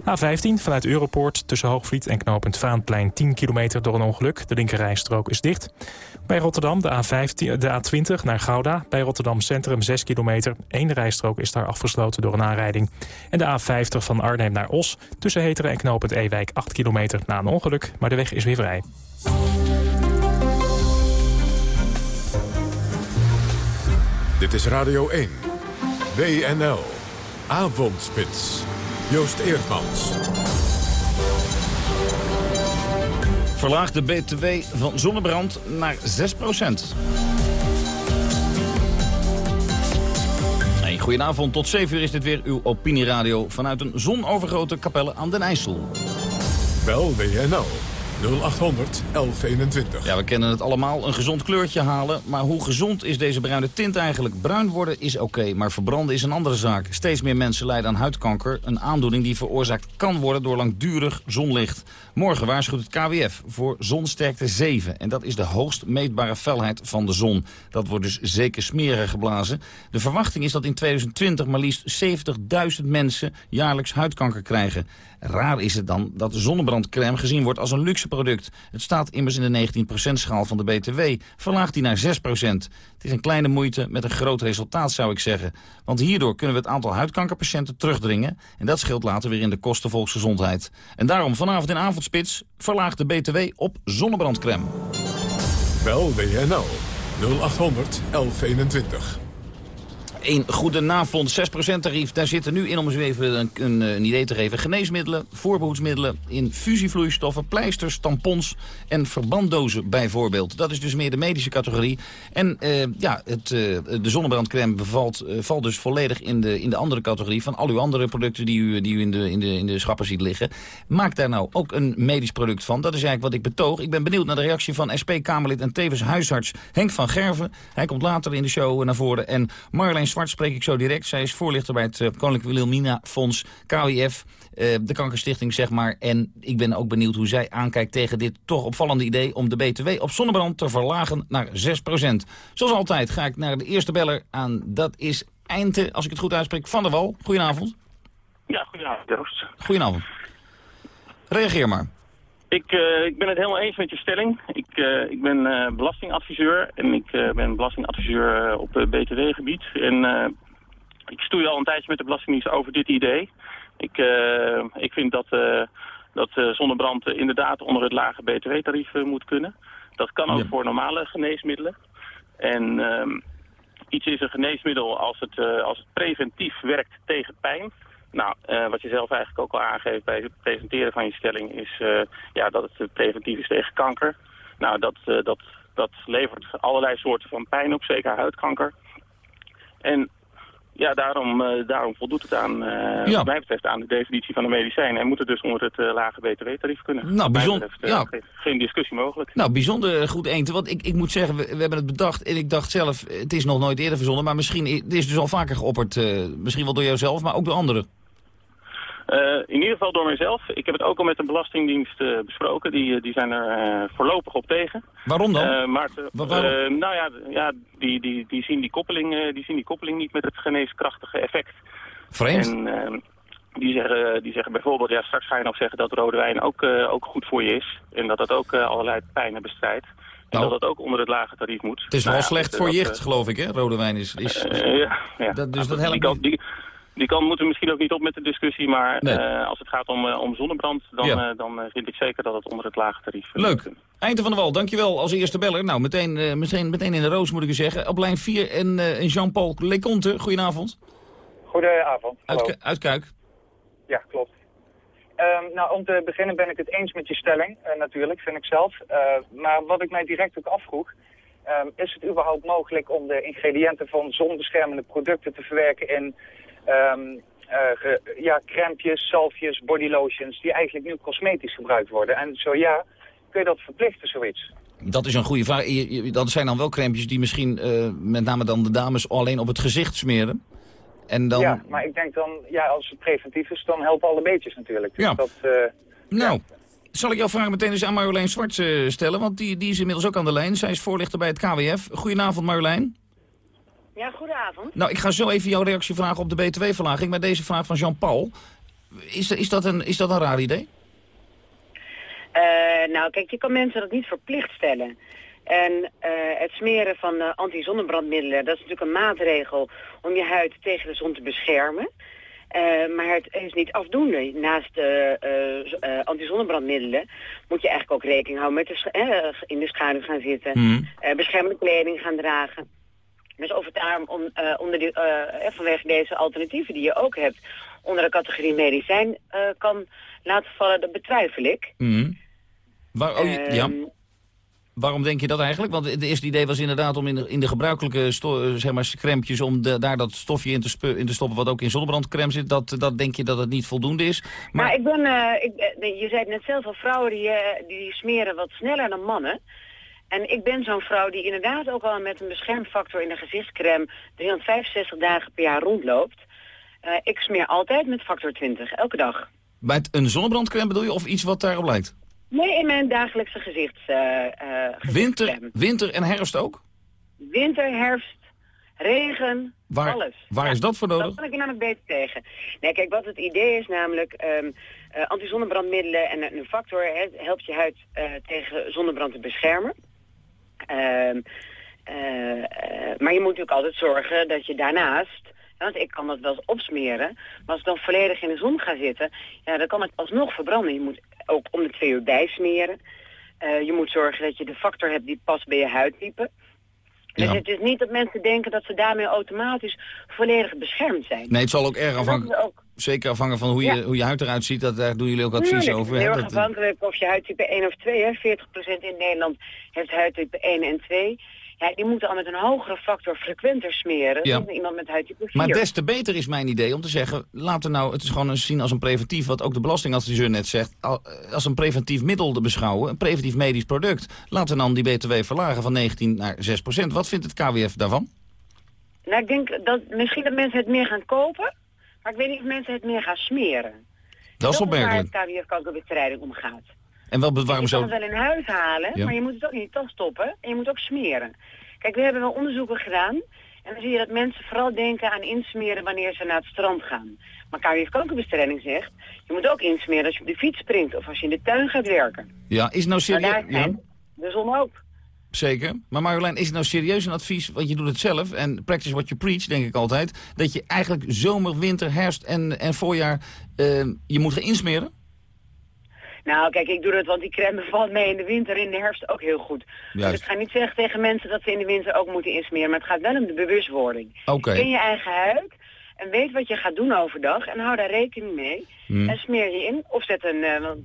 A15 vanuit Europoort tussen Hoogvliet en knooppunt Vaanplein 10 kilometer door een ongeluk. De linkerrijstrook is dicht. Bij Rotterdam de, A15, de A20 naar Gouda. Bij Rotterdam Centrum 6 kilometer. Eén rijstrook is daar afgesloten door een aanrijding. En de A50 van Arnhem naar Os tussen Heteren en knooppunt Ewijk 8 kilometer na een ongeluk. Maar de weg is weer vrij. Dit is Radio 1. WNL. Avondspits. Joost Eerdmans. Verlaag de BTW van zonnebrand naar 6 hey, Goedenavond, tot 7 uur is dit weer uw opinieradio vanuit een zonovergrote kapelle aan den IJssel. Bel WNL 0800 1121. Ja, we kennen het allemaal, een gezond kleurtje halen. Maar hoe gezond is deze bruine tint eigenlijk? Bruin worden is oké, maar verbranden is een andere zaak. Steeds meer mensen lijden aan huidkanker. Een aandoening die veroorzaakt kan worden door langdurig zonlicht. Morgen waarschuwt het KWF voor zonsterkte 7. En dat is de hoogst meetbare felheid van de zon. Dat wordt dus zeker smeren geblazen. De verwachting is dat in 2020 maar liefst 70.000 mensen jaarlijks huidkanker krijgen. Raar is het dan dat zonnebrandcrème gezien wordt als een luxe product. Het staat immers in de 19% schaal van de BTW. Verlaagt die naar 6%. Het is een kleine moeite met een groot resultaat zou ik zeggen. Want hierdoor kunnen we het aantal huidkankerpatiënten terugdringen. En dat scheelt later weer in de kosten volksgezondheid. En daarom vanavond in avondspits verlaagt de BTW op zonnebrandcrème. Bel WNL 0800 1121. Een goede navond, 6% tarief. Daar zitten nu in, om eens even een, een, idee te geven... geneesmiddelen, voorbehoedsmiddelen, infusievloeistoffen, pleisters, tampons en verbanddozen bijvoorbeeld. Dat is dus meer de medische categorie. En uh, ja, het, uh, de zonnebrandcrème uh, valt dus volledig in de, in de andere categorie... van al uw andere producten die u, die u in, de, in, de, in de schappen ziet liggen. Maak daar nou ook een medisch product van. Dat is eigenlijk wat ik betoog. Ik ben benieuwd naar de reactie van SP-Kamerlid en tevens huisarts Henk van Gerven. Hij komt later in de show naar voren. En Marjolein Zwart spreek ik zo direct. Zij is voorlichter bij het uh, Koninklijk Wilhelmina Fonds, KWF, uh, de kankerstichting zeg maar. En ik ben ook benieuwd hoe zij aankijkt tegen dit toch opvallende idee... om de BTW op zonnebrand te verlagen naar 6% Zoals altijd ga ik naar de eerste beller aan. Dat is Einte, als ik het goed uitspreek, Van der Wal. Goedenavond. Ja, goedenavond Joost. Goedenavond. Reageer maar. Ik, uh, ik ben het helemaal eens met je stelling. Ik, uh, ik ben uh, belastingadviseur en ik ben belastingadviseur op BTW-gebied. En ik stoei al een tijdje met de Belastingdienst over dit idee. Ik, ik vind dat, dat zonnebrand inderdaad onder het lage BTW-tarief moet kunnen. Dat kan ook ja. voor normale geneesmiddelen. En ehm, iets is een geneesmiddel als het, als het preventief werkt tegen pijn. Nou, uh, wat je zelf eigenlijk ook al aangeeft bij het presenteren van je stelling is uh, ja, dat het preventief is tegen kanker. Nou, dat, uh, dat, dat levert allerlei soorten van pijn op, zeker huidkanker. En ja, daarom, daarom voldoet het aan, ja. wat mij betreft aan de definitie van een medicijn. En moet het dus onder het lage btw-tarief kunnen. Nou, bijzonder. Ja. Geen, geen, discussie mogelijk. Nou, bijzonder goed eentje. Want ik, ik moet zeggen, we, we, hebben het bedacht en ik dacht zelf, het is nog nooit eerder verzonnen. Maar misschien, het is dus al vaker geopperd, misschien wel door jouzelf, maar ook door anderen. Uh, in ieder geval door mijzelf. Ik heb het ook al met de Belastingdienst uh, besproken. Die, die zijn er uh, voorlopig op tegen. Waarom dan? maar waarom? nou ja, ja die, die, die, zien die, koppeling, die zien die koppeling niet met het geneeskrachtige effect. Vreemd. En, die, zeggen, die zeggen bijvoorbeeld, ja, straks ga je nog zeggen dat rode wijn ook, ook goed voor je is. En dat dat ook allerlei pijnen bestrijdt. En nou, dat dat ook onder het lage tarief moet. Het is wel nou, ja, slecht voor jicht, geloof ik, hè? Rode wijn is... is... ja, ja. Dat, dus nou, dat helpt die, die kant moeten we misschien ook niet op met de discussie, maar nee. uh, als het gaat om, uh, om zonnebrand, dan, ja. uh, dan vind ik zeker dat het onder het lage tarief Leuk. Einde van de Wal, dankjewel als eerste beller. Nou, meteen, meteen, meteen in de roos moet ik u zeggen. Op lijn 4 en Jean-Paul Leconte, goedenavond. Goedenavond. Uit, uit Kuik. Ja, klopt. Um, nou, om te beginnen ben ik het eens met je stelling, natuurlijk, vind ik zelf. maar wat ik mij direct ook afvroeg, um, is het überhaupt mogelijk om de ingrediënten van zonbeschermende producten te verwerken in um, uh, ja, crèmpjes, salfjes, bodylotions die eigenlijk nu cosmetisch gebruikt worden. En zo ja, kun je dat verplichten, zoiets? Dat is een goede vraag. Dat zijn dan wel crèmpjes die misschien uh, met name dan de dames alleen op het gezicht smeren. En dan... Ja, maar ik denk dan, ja, als het preventief is, dan helpen alle beetjes natuurlijk. Dus ja. dat, uh, nou, ja. zal ik jouw vraag meteen eens aan Marjolein Zwart uh, stellen? Want die, die is inmiddels ook aan de lijn. Zij is voorlichter bij het KWF. Goedenavond Marjolein. Ja, goedenavond. Nou, ik ga zo even jouw reactie vragen op de btw-verlaging. Met deze vraag van Jean-Paul. Is, is, dat een, is dat een raar idee? Uh, nou, kijk, je kan mensen dat niet verplicht stellen. En uh, het smeren van uh, anti-zonnebrandmiddelen, dat is natuurlijk een maatregel om je huid tegen de zon te beschermen. Uh, maar het is niet afdoende. Naast anti-zonnebrandmiddelen moet je eigenlijk ook rekening houden met de in de schaduw gaan zitten. Mm. beschermende kleding gaan dragen. Dus of het daarom om, uh, onder die, uh, vanwege deze alternatieven die je ook hebt... onder de categorie medicijn kan laten vallen, dat betwijfel ik. Mm. Waar, oh, ja. Waarom denk je dat eigenlijk? Want het eerste idee was inderdaad om in de, in de gebruikelijke eh, zeg maar, crèmpjes... om de, daar dat stofje in te, in te stoppen wat ook in zonnebrandcrème zit. Dat, dat denk je dat het niet voldoende is. Maar Maar ik ben, eh, ik, eh, je zei het net zelf al, vrouwen die, eh, die smeren wat sneller dan mannen. En ik ben zo'n vrouw die inderdaad ook al met een beschermfactor in de gezichtscrème 365 dagen per jaar rondloopt. Eh, ik smeer altijd met factor 20, elke dag. met een zonnebrandcrème bedoel je of iets wat daarop lijkt? Nee, in mijn dagelijkse gezichts, eh, eh, Winter, winter en herfst ook? winter, herfst, regen, Waar, alles. waar is dat voor nodig? Dat kan ik er namelijk beter tegen. Nee, kijk, wat het idee is namelijk, eh, antizonnebrandmiddelen en een factor hè, helpt je huid tegen zonnebrand te beschermen. Ehm, eh, eh, maar je moet natuurlijk altijd zorgen dat je daarnaast, want ik kan dat wel eens opsmeren, maar als ik dan volledig in de zon ga zitten, ja, dan kan het alsnog verbranden. Je moet ook om de twee uur bijsmeren. Eh, je moet zorgen dat je de factor hebt die past bij je huidtype. Dus Ja. het is niet dat mensen denken dat ze daarmee automatisch volledig beschermd zijn. Nee, het zal ook erg afhangen, ook zeker afhangen van hoe je, hoe je huid eruit ziet. Dat, daar doen jullie ook advies Tuurlijk, over. Het is hè? heel erg Dat- afhankelijk of je huidtype 1 of 2 hebt. 40% in Nederland heeft huidtype 1 en 2. Ja, die moeten al met een hogere factor frequenter smeren Ja. dan iemand met huidtype 4. Maar des te beter is mijn idee om te zeggen... laten we nou het is gewoon eens zien als een preventief... wat ook de belastingadviseur net zegt... al- als een preventief middel te beschouwen... een preventief medisch product. Laten we dan die btw verlagen van 19 naar 6 procent. Wat vindt het KWF daarvan? Nou, ik denk dat misschien dat mensen het meer gaan kopen, maar ik weet niet of mensen het meer gaan smeren. Dat is waar opmerkelijk. het KWF kankerbestrijding om gaat. En wel, waarom je zo... kan het wel in huis halen, Ja. maar je moet het ook in je tas stoppen en je moet ook smeren. Kijk, we hebben wel onderzoeken gedaan en dan zie je dat mensen vooral denken aan insmeren wanneer ze naar het strand gaan. Maar KWF kankerbestrijding zegt, je moet ook insmeren als je op de fiets springt of als je in de tuin gaat werken. Ja, is het nou Maar serieus... Ja, de zon ook. zeker. Maar Marjolein, is het nou serieus een advies... want je doet het zelf en practice what you preach, denk ik altijd... dat je eigenlijk zomer, winter, herfst en, en voorjaar... eh, je moet gaan insmeren? Nou, kijk, ik doe dat, want die crème valt mee in de winter en in de herfst ook heel goed. Dus ik ga niet zeggen tegen mensen dat ze in de winter ook moeten insmeren, maar het gaat wel om de bewustwording. Oké. Ken je eigen huid en weet wat je gaat doen overdag en hou daar rekening mee. Hmm. En smeer je in of zet een, eh, want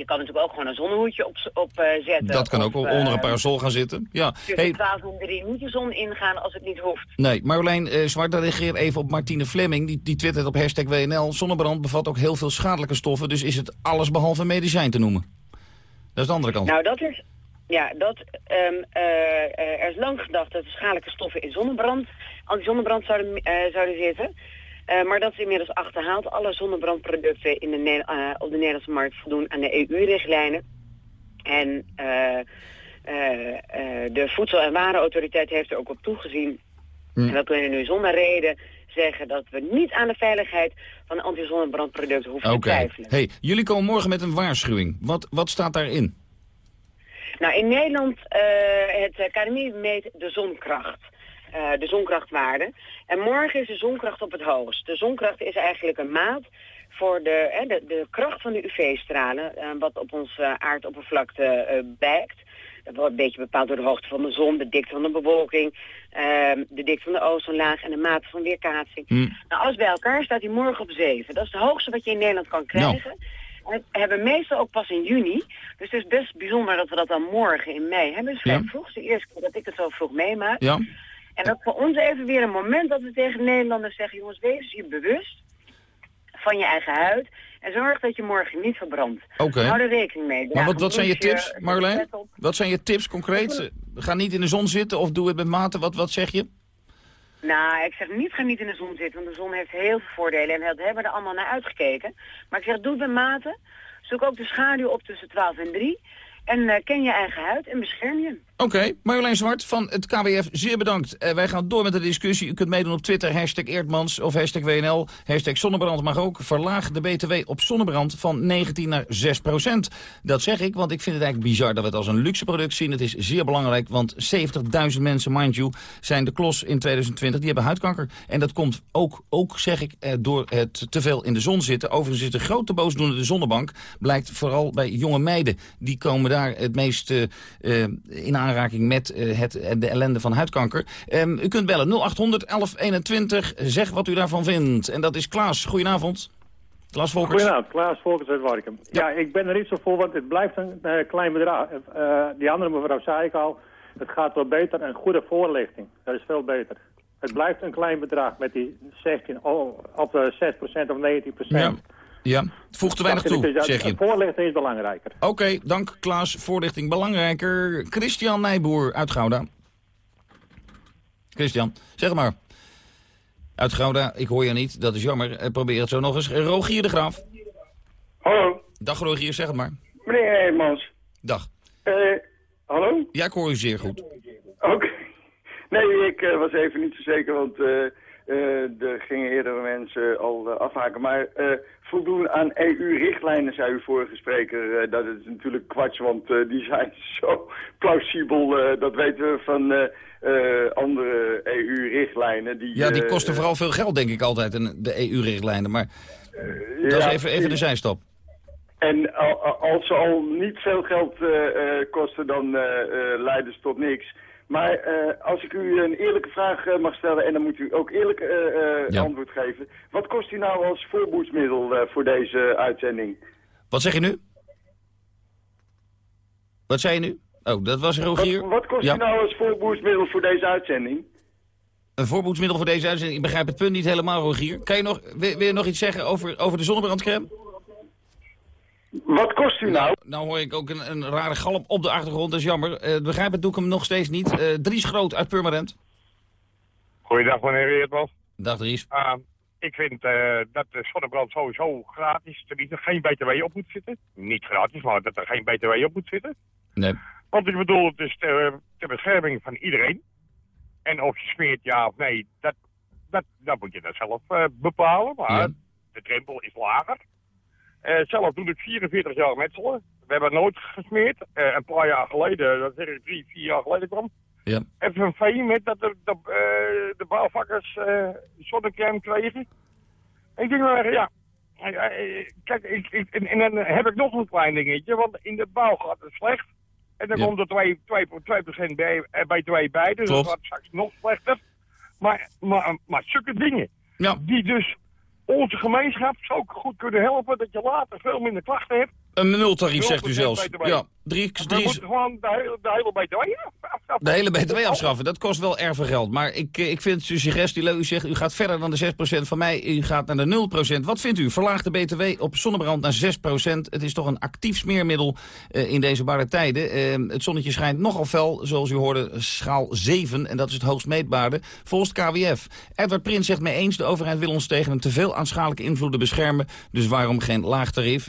je kan natuurlijk ook gewoon een zonnehoedje op, op eh, zetten. Dat kan ook onder een eh, parasol gaan zitten. Ja. Tussen Hey, 12 en 3 moet je zon ingaan als het niet hoeft. Nee, Marjolein eh, Zwart, dan reageer even op Martine Fleming. Die, die twittert op hashtag WNL. Zonnebrand bevat ook heel veel schadelijke stoffen. Dus is het alles behalve medicijn te noemen. Dat is de andere kant. Nou, dat is... Ja, dat, ehm, eh, er is lang gedacht dat er schadelijke stoffen in zonnebrand, anti-zonnebrand zouden, zouden zitten. Eh, maar dat is inmiddels achterhaald. Alle zonnebrandproducten in de, eh, op de Nederlandse markt voldoen aan de EU-richtlijnen. En eh, de Voedsel- en Warenautoriteit heeft er ook op toegezien. Hm. En we kunnen nu zonder reden zeggen dat we niet aan de veiligheid van anti-zonnebrandproducten hoeven te twijfelen. Hey, jullie komen morgen met een waarschuwing. Wat, wat staat daarin? Nou, in Nederland, het KNMI meet de zonkracht. Eh, de zonkrachtwaarde. En morgen is de zonkracht op het hoogst. De zonkracht is eigenlijk een maat voor de, hè, de, de kracht van de UV-stralen... eh, wat op ons eh, aardoppervlakte eh bijkt. Dat wordt een beetje bepaald door de hoogte van de zon, de dikte van de bewolking... ehm, de dikte van de ozonlaag en de mate van weerkaatsing. Hm. Nou, alles bij elkaar staat hij morgen op 7. Dat is het hoogste wat je in Nederland kan krijgen. En dat hebben we meestal ook pas in juni. Dus het is best bijzonder dat we dat dan morgen in mei hebben. Dus vrij Ja. vroeg. Het is de eerste keer dat ik het zo vroeg meemaak. Ja. En ook voor ons even weer een moment dat we tegen Nederlanders zeggen... jongens, wees je bewust van je eigen huid. En zorg dat je morgen niet verbrandt. Oké. Hou er rekening mee. Maar wat, wat zijn je tips, een Marjolein? pet op. Wat zijn je tips concreet? Eh, Ga niet in de zon zitten of doe het met mate. Wat, wat zeg je? Nou, ik zeg niet, ga niet in de zon zitten, want de zon heeft heel veel voordelen en we hebben er allemaal naar uitgekeken. Maar ik zeg, doe het met mate. Zoek ook de schaduw op tussen 12 en 3. En eh, ken je eigen huid en bescherm je. Oké, Marjolein Zwart van het KWF, zeer bedankt. Eh, wij gaan door met de discussie. U kunt meedoen op Twitter, hashtag Eertmans of hashtag WNL. Hashtag Zonnebrand mag ook. Verlaag de BTW op zonnebrand van 19 naar 6 procent. Dat zeg ik, want ik vind het eigenlijk bizar dat we het als een luxe product zien. Het is zeer belangrijk, want 70.000 mensen, mind you, zijn de klos in 2020. Die hebben huidkanker. En dat komt ook, ook zeg ik, eh, door het te veel in de zon zitten. Overigens is de grote boosdoener de zonnebank. Blijkt vooral bij jonge meiden. Die komen daar het meest eh, in aanraking met eh, het, de ellende van huidkanker. Ehm, u kunt bellen 0800 1121. Zeg wat u daarvan vindt. En dat is Klaas. Goedenavond. Klaas Volkers. Goedenavond, Klaas Volkers uit Warkum. Ja. ik ben er niet zo voor, want het blijft een eh, klein bedrag. Eh, die andere mevrouw zei ik al, het gaat wel beter. Een goede voorlichting, dat is veel beter. Het blijft een klein bedrag met die 16 oh, of uh, 6% of 19%. Ja. Ja, het voegt te weinig toe, zeg je. Voorlichting is belangrijker. Oké, dank Klaas. Voorlichting belangrijker. Christian Nijboer uit Gouda. Christian, zeg maar. Uit Gouda, ik hoor je niet, dat is jammer. Eh, probeer het zo nog eens. Rogier de Graaf. Hallo. Dag Rogier, zeg het maar. Meneer Heermans. Dag. Eh, hallo? Ja, ik hoor u zeer goed. Oké. Nee, ik uh, was even niet zo zeker, want uh, er gingen eerdere mensen al afhaken. Maar voldoen aan EU-richtlijnen, zei uw vorige spreker. dat is natuurlijk kwats, want die zijn [LAUGHS] zo plausibel. dat weten we van andere EU-richtlijnen. Die, ja, die kosten vooral veel geld, denk ik altijd, de EU-richtlijnen. Maar dat is even, even de zijstap. En als ze al niet veel geld uh, kosten, dan leiden ze tot niks. Maar als ik u een eerlijke vraag mag stellen, en dan moet u ook eerlijk ja. antwoord geven. Wat kost u nou als voorboedsmiddel voor deze uitzending? Wat zeg je nu? Wat zei je nu? Oh, dat was Rogier. Wat, wat kost ja. nou als voorboedsmiddel voor deze uitzending? Een voorboedsmiddel voor deze uitzending? Ik begrijp het punt niet helemaal, Rogier. Kan je nog, wil, wil je nog iets zeggen over, over de zonnebrandcrème? Wat kost u nou? Nou, nou hoor ik ook een, een rare galop op de achtergrond, dat is jammer. Uh, begrijp het, doe ik hem nog steeds niet. Uh, Dries Groot uit Purmerend. Goeiedag, meneer Weertman. Dag, Dries. Uh, ik vind uh, dat de zonnebrand sowieso gratis, tenminste geen btw op moet zitten. Niet gratis, maar dat er geen btw op moet zitten. Nee. Want ik bedoel, het is ter, ter bescherming van iedereen. En of je smeert ja of nee, dat, dat, dat moet je dan zelf uh, bepalen. Maar de drempel is lager. Uh, zelf doe ik 44 jaar metselen. We hebben nooit gesmeerd. Uh, een paar jaar geleden, dat zeg ik drie, vier jaar geleden kwam. Ja. Even een veen met dat de, de, de bouwvakkers zonnecrème kregen. En ik denk maar, ja, kijk, ik, ik, en, en, dan heb ik nog een klein dingetje, want in de bouw gaat het slecht. En dan komt er 2, 2, 2 bij, bij 2 bij, dus Klopt. dat wordt straks nog slechter. Maar, maar, maar zulke dingen, ja. die dus onze gemeenschap zo goed kunnen helpen dat je later veel minder klachten hebt. Een nultarief zegt u zelfs. Ja, drie, drie... We moeten gewoon de hele, de hele BTW afschaffen. De hele BTW afschaffen, dat kost wel erg veel geld. Maar ik, eh, ik vind uw suggestie, u zegt u gaat verder dan de 6%. Van mij, u gaat naar de 0%. Wat vindt u? Verlaag de BTW op zonnebrand naar 6%. Het is toch een actief smeermiddel uh, in deze barre tijden. Uh, het zonnetje schijnt nogal fel, zoals u hoorde, schaal 7. En dat is het hoogst meetbare, volgens het KWF. Edward Prins zegt mee eens, de overheid wil ons tegen een teveel aanschadelijke invloeden beschermen. Dus waarom geen laag tarief?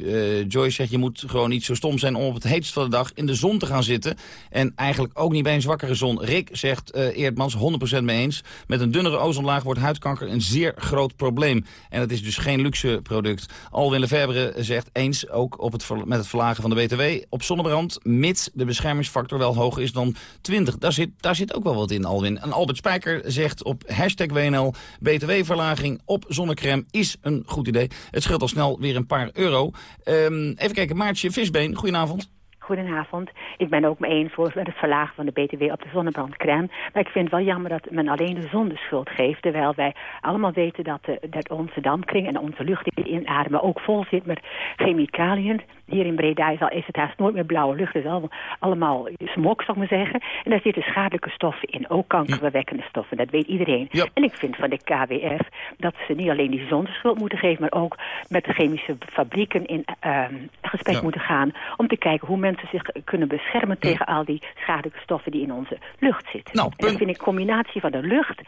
Joyce zegt, je moet gewoon niet zo stom zijn om op het heetst van dag in de zon te gaan zitten. En eigenlijk ook niet bij een zwakkere zon. Rick zegt uh, Eerdmans, 100% mee eens. Met een dunnere ozonlaag wordt huidkanker een zeer groot probleem. En het is dus geen luxe product. Alwin Lefebvre zegt eens, ook op het met het verlagen van de BTW, op zonnebrand, mits de beschermingsfactor wel hoger is dan 20. Daar zit, daar zit ook wel wat in, Alwin. En Albert Spijker zegt op hashtag WNL, BTW-verlaging op zonnecrème is een goed idee. Het scheelt al snel weer een paar euro. Um, even kijken, Maartje Visbeen, goedenavond. Goedenavond. Ik ben ook mee eens voor het verlagen van de BTW op de zonnebrandcrème. Maar ik vind het wel jammer dat men alleen de zon de schuld geeft. Terwijl wij allemaal weten dat, de, dat onze damkring en onze lucht die we inademen ook vol zit met chemicaliën. Hier in Breda is, al, is het haast nooit meer blauwe lucht. Het is allemaal, allemaal smok, zou ik maar zeggen. En daar zitten schadelijke stoffen in. Ook kankerbewekkende stoffen. Dat weet iedereen. En ik vind van de KWF dat ze niet alleen die zon de schuld moeten geven... maar ook met de chemische fabrieken in uh, gesprek moeten gaan... om te kijken hoe mensen zich kunnen beschermen tegen al die schadelijke stoffen die in onze lucht zitten. Nou, en dat vind ik combinatie van de lucht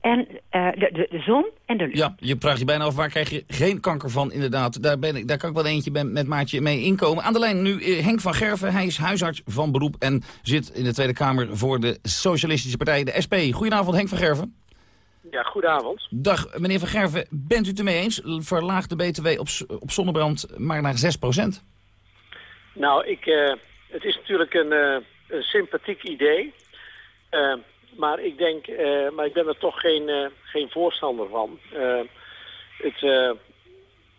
en uh, de, de, de, zon en de lucht. Ja, je vraagt je bijna af waar krijg je geen kanker van, inderdaad. Daar, ben ik, daar kan ik wel eentje met Maatje mee inkomen. Aan de lijn nu uh, Henk van Gerven. Hij is huisarts van beroep en zit in de Tweede Kamer voor de Socialistische Partij, de SP. Goedenavond, Henk van Gerven. Ja, goedenavond. Dag, meneer van Gerven. Bent u het ermee eens? Verlaag de BTW op, op zonnebrand maar naar 6% Nou, ik, uh, het is natuurlijk een, uh, een sympathiek idee. Maar ik denk, maar ik ben er toch geen, geen voorstander van. het,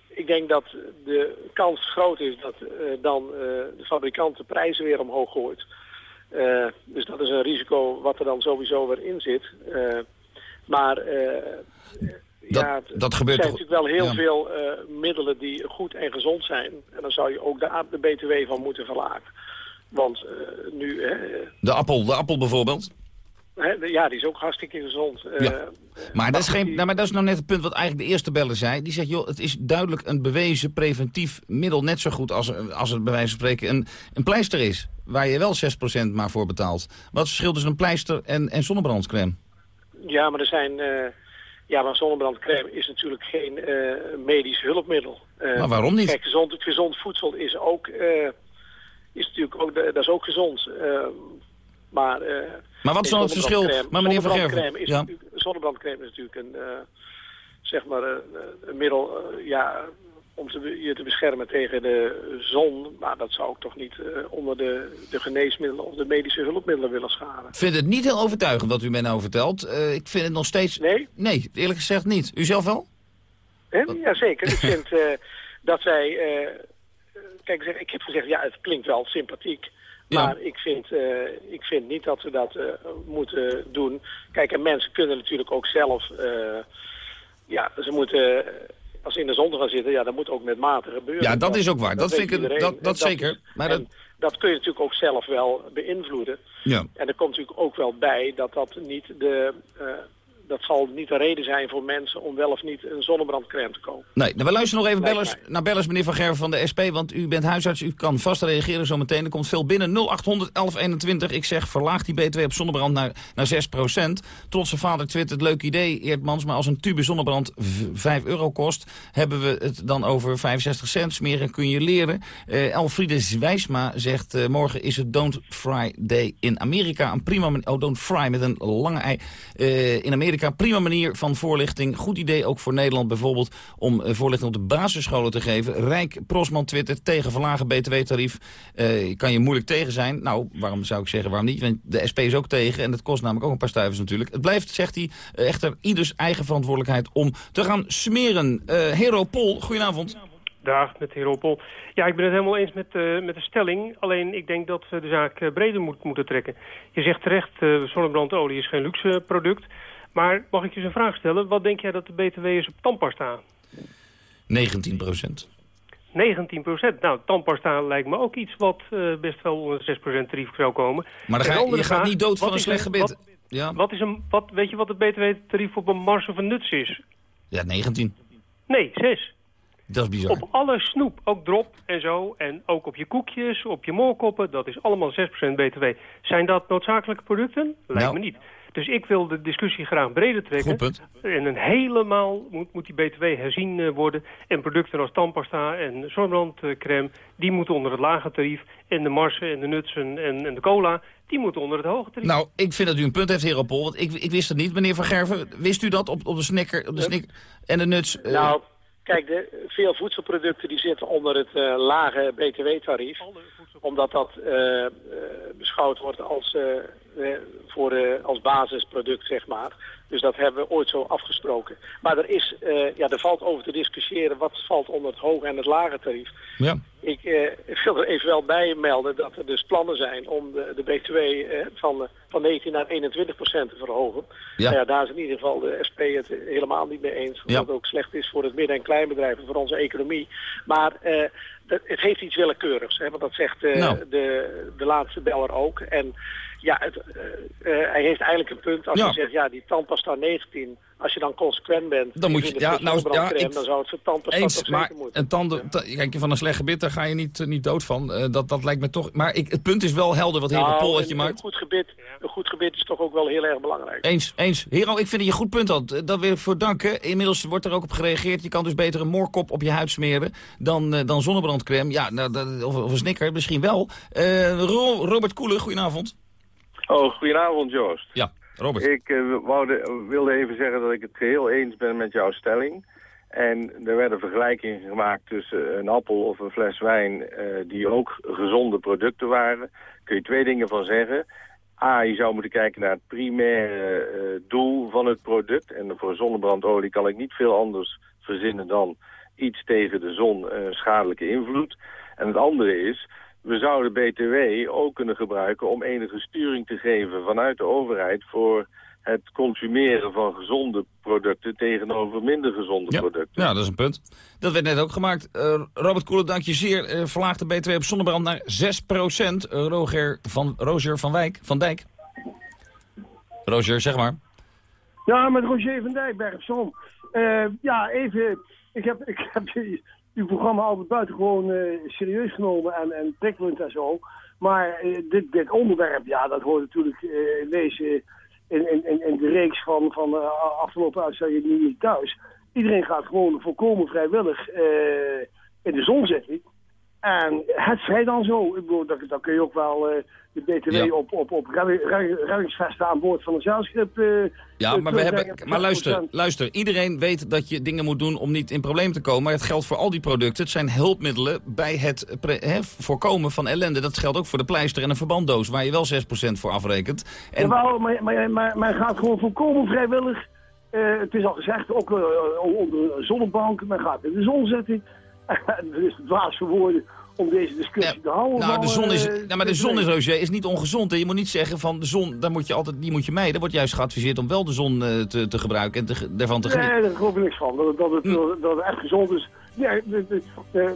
ik denk dat de kans groot is dat dan de fabrikant de prijzen weer omhoog gooit. dus dat is een risico wat er dan sowieso weer in zit. maar Dat- ja, het- dat gebeurt Er zijn natuurlijk wel heel ja. veel eh, middelen die goed en gezond zijn. En dan zou je ook de, de BTW van moeten verlagen. Want eh, nu, De appel, de appel bijvoorbeeld. Ja, die is ook hartstikke gezond. Eh. Maar dat, is geen, nou, maar dat is nou net het punt wat eigenlijk de eerste beller zei. Die zegt, joh, het is duidelijk een bewezen preventief middel. Net zo goed als, als het bij wijze van spreken een, een pleister is. Waar je wel 6% maar voor betaalt. Wat is verschil tussen een pleister en, en zonnebrandcrème? Ja, maar er zijn... eh, ja, maar zonnebrandcrème is natuurlijk geen eh, medisch hulpmiddel. Maar waarom niet? Kijk, gezond, gezond voedsel is ook... is natuurlijk ook, dat is ook gezond. Maar... eh, Maar wat is dan het verschil? Maar meneer Van Gerven, is ja. Zonnebrandcrème is natuurlijk een... eh, zeg maar een, een middel... eh, ja, om te, je te beschermen tegen de zon. Maar dat zou ik toch niet eh, onder de, de geneesmiddelen of de medische hulpmiddelen willen scharen. Ik vind het niet heel overtuigend wat u mij nou vertelt. Eh, ik vind het nog steeds... Nee? Nee, eerlijk gezegd niet. U zelf wel? Jazeker. Ik vind eh, dat wij... eh, kijk, ik heb gezegd, ja, het klinkt wel sympathiek. Ja. Maar ik vind, eh, ik vind niet dat we dat eh, moeten doen. Kijk, en mensen kunnen natuurlijk ook zelf... eh, ja, ze moeten... Als ze in de zon gaan zitten, ja, dat moet ook met mate gebeuren. Ja, dat is ook waar. Dat weet vind ik dat- dat zeker. is- Maar dat- dat kun je natuurlijk ook zelf wel beïnvloeden. Ja. En er komt natuurlijk ook wel bij dat dat niet de... dat zal niet de reden zijn voor mensen om wel of niet een zonnebrandcrème te kopen. Nee, nou, we luisteren nog even bellers, naar bellers, meneer Van Gerven van de SP. Want u bent huisarts, u kan vast reageren zo meteen. Er komt veel binnen. 0800 1121. Ik zeg, verlaag die BTW op zonnebrand naar, naar 6% Trotse vader twittert, leuk idee, Eerdmans. Maar als een tube zonnebrand v- 5 euro kost... hebben we het dan over 65 cent. Smeren kun je leren. Eh Elfriede Wijsma zegt, eh, morgen is het Don't Fry Day in Amerika. Een prima oh, Don't Fry met een lange ei. Eh, in Amerika prima manier van voorlichting. Goed idee ook voor Nederland bijvoorbeeld om eh, voorlichting op de basisscholen te geven. Rijk Prosman twittert tegen verlagen btw-tarief. Eh, kan je moeilijk tegen zijn. Nou, waarom zou ik zeggen waarom niet? Want de SP is ook tegen en dat kost namelijk ook een paar stuivers natuurlijk. Het blijft, zegt hij, eh, echter ieders eigen verantwoordelijkheid om te gaan smeren. Eh Hero Pol, goedenavond. Dag, met de heer Oppel. Ja, ik ben het helemaal eens met, met de stelling. Alleen ik denk dat we de zaak breder moet, moeten trekken. Je zegt terecht, zonnebrandolie is geen luxe product. Maar mag ik je eens een vraag stellen? Wat denk jij dat de BTW is op tandpasta? 19 procent. 19 procent. Nou, tandpasta lijkt me ook iets wat eh, best wel onder de 6 procent tarief zou komen. Maar dan ga, je gaat niet dood van een slecht gebit. Wat, Ja. wat is een, wat, weet je wat het BTW-tarief op een mars of een nuts is? ja, 19. Nee, 6. Dat is bizar. Op alle snoep, ook drop en zo. En ook op je koekjes, op je moorkoppen. Dat is allemaal 6% btw. Zijn dat noodzakelijke producten? Lijkt Nou. me niet. Dus ik wil de discussie graag breder trekken. Goed punt. En een helemaal moet, moet die btw herzien eh, worden. En producten als tandpasta en zonnebrandcrème... die moeten onder het lage tarief. En de marsen en de nutsen en, en de cola... die moeten onder het hoge tarief. Nou, ik vind dat u een punt heeft, heer Pol. Want ik, ik wist het niet, meneer Van Gerven. Wist u dat op, op de snicker, op de snicker en de nuts? eh, Nou, kijk, de, veel voedselproducten die zitten onder het eh, lage btw-tarief. Omdat dat beschouwd wordt als, voor, eh, als basisproduct, zeg maar. Dus dat hebben we ooit zo afgesproken. Maar er, is, eh, ja, er valt over te discussiëren wat valt onder het hoge en het lage tarief. Ja. Ik eh, wil er even wel bij melden dat er dus plannen zijn om de, de BTW eh, van, van 19 naar 21 procent te verhogen. Ja. Nou ja, daar is in ieder geval de SP het helemaal niet mee eens. Ja. het ook slecht is voor het midden- en kleinbedrijf en voor onze economie. Maar het heeft iets willekeurigs. Hè, want dat zegt Nou. de, de laatste beller ook. En ja, het, hij heeft eigenlijk een punt als Ja. hij zegt, ja, die tandpasta 19... Als je dan consequent bent, Dan moet je- ja, voor nou, ja, ik- dan zou het voor tandpasta Eens, toch maar moeten. een tanden, ta- kijk, van een slecht gebit, daar ga je niet, eh, niet dood van. Eh, dat, dat lijkt me toch... Maar ik, het punt is wel helder wat heer Nou, Pol je een, maakt. een goed gebit, een goed gebit is toch ook wel heel erg belangrijk. Eens, eens. Hero, ik vind dat je een goed punt had. Eh, Dat wil ik voor danken. Inmiddels wordt er ook op gereageerd. Je kan dus beter een moorkop op je huid smeren dan, eh, dan zonnebrandcrème. Ja, nou, dat- of, of een snicker, misschien wel. Eh, Ro- Robert Koelen, goedenavond. Oh, goedenavond Joost. Ja, Ik eh, wilde even zeggen dat ik het geheel eens ben met jouw stelling. En er werden vergelijkingen gemaakt tussen een appel of een fles wijn... eh, die ook gezonde producten waren. Kun je twee dingen van zeggen. A, je zou moeten kijken naar het primaire eh, doel van het product. En voor zonnebrandolie kan ik niet veel anders verzinnen dan iets tegen de zon, schadelijke invloed. En het andere is, we zouden BTW ook kunnen gebruiken om enige sturing te geven vanuit de overheid voor het consumeren van gezonde producten tegenover minder gezonde producten. Ja, dat is een punt. Dat werd net ook gemaakt. Uh, Robert Koelen, dank je zeer. Uh, verlaagt de BTW op zonnebrand naar 6 procent. Uh, Roger van, Roger van, Wijk, van Dijk. Roger, zeg maar. Ja, met Roger van Dijk, Bergsom. ja, even... Ik heb, ik heb uw programma altijd buitengewoon serieus genomen en, en prikkelend en zo. Maar dit, dit onderwerp, ja, dat hoort natuurlijk in deze in, in, in de reeks van, van uh, afgelopen uitzendingen niet thuis. Iedereen gaat gewoon volkomen vrijwillig uh, in de zon zitten. En het zij dan zo. Ik bedoel, dan, dan kun je ook wel uh, de BTW op, op, op reddingsvesten aan boord van een zeilschip... Uh, ja, maar, we hebben, maar luister, luister, iedereen weet dat je dingen moet doen om niet in probleem te komen. Maar het geldt voor al die producten. Het zijn hulpmiddelen bij het voorkomen van ellende. Dat geldt ook voor de pleister en een verbanddoos, waar je wel 6% voor afrekent. En... Jawel, maar, maar, maar, men gaat gewoon volkomen vrijwillig... Uh, het is al gezegd, ook onder zonnebank, men gaat in de zon zitten. dat [LAUGHS] is het dwaas verwoorden om deze discussie te houden. Nou, de zon is, uh, nou, maar de zon is, Roger, is niet ongezond. En je moet niet zeggen van de zon, daar moet je altijd, die moet je mijden. Er wordt juist geadviseerd om wel de zon uh, te, te gebruiken en te, daarvan te genieten. Nee, daar geloof ik niks van. Dat, dat, het, hm. dat het echt gezond is. Ja,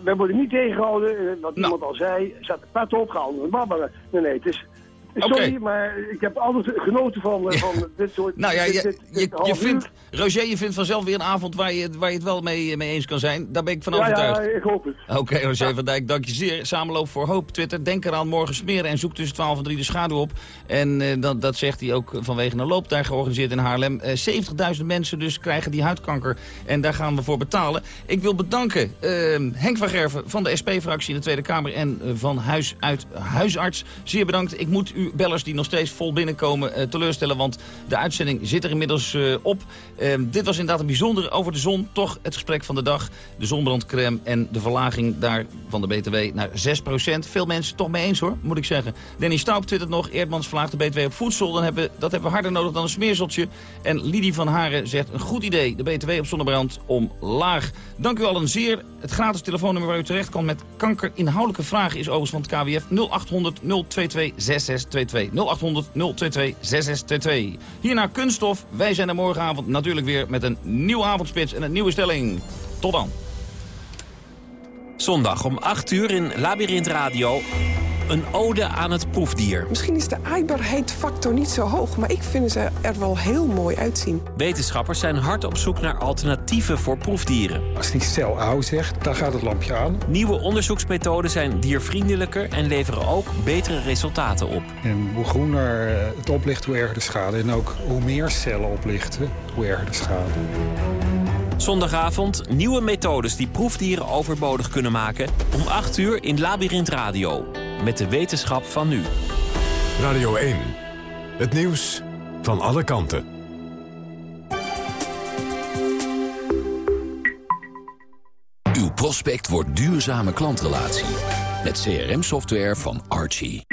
wij worden niet tegengehouden. Wat nou. iemand al zei, zet de pet op, ga onder de babbelen. Nee, nee, het is Sorry, maar ik heb altijd genoten van, van dit soort... Nou ja, je, je, je vindt, Roger, je vindt vanzelf weer een avond waar je, waar je het wel mee, mee eens kan zijn. Daar ben ik van ja, overtuigd. Ja, ik hoop het. Oké, okay, Roger ja. van Dijk, dank je zeer. Samenloop voor Hoop, Twitter. Denk eraan morgen smeren en zoek tussen 12 en 3 de schaduw op. En uh, dat, dat zegt hij ook vanwege een loop daar georganiseerd in Haarlem. Uh, 70.000 mensen dus krijgen die huidkanker. En daar gaan we voor betalen. Ik wil bedanken uh, Henk van Gerven van de SP-fractie in de Tweede Kamer... en van Huis uit Huisarts. Zeer bedankt. Ik moet u bellers die nog steeds vol binnenkomen uh, teleurstellen. Want de uitzending zit er inmiddels uh, op. Uh, dit was inderdaad een bijzondere over de zon. Toch het gesprek van de dag. De zonbrandcrème en de verlaging daar van de BTW naar 6%. Veel mensen toch mee eens hoor, moet ik zeggen. Danny Staub twittert nog. Eerdmans verlaagt de BTW op voedsel. Dan hebben, dat hebben we harder nodig dan een smeerseltje. En Lidie van Haren zegt een goed idee. De BTW op zonnebrand omlaag. Dank u allen zeer. Het gratis telefoonnummer waar u terecht kan met kanker inhoudelijke vragen is overigens van het KWF 0800 022 6622. 0800 022 6622. Hierna Kunststof. Wij zijn er morgenavond natuurlijk weer met een nieuwe avondspits en een nieuwe stelling. Tot dan. Zondag om 8 uur in Labyrinth Radio. Een ode aan het proefdier. Misschien is de aaibaarheidsfactor niet zo hoog... maar ik vind ze er wel heel mooi uitzien. Wetenschappers zijn hard op zoek naar alternatieven voor proefdieren. Als die cel oud zegt, dan gaat het lampje aan. Nieuwe onderzoeksmethoden zijn diervriendelijker... en leveren ook betere resultaten op. En hoe groener het oplicht, hoe erger de schade. En ook hoe meer cellen oplichten, hoe erger de schade. Zondagavond nieuwe methodes die proefdieren overbodig kunnen maken. Om 8 uur in Labyrinth Radio. Met de wetenschap van nu. Radio 1. Het nieuws van alle kanten. Uw prospect wordt duurzame klantrelatie. Met CRM-software van Archie.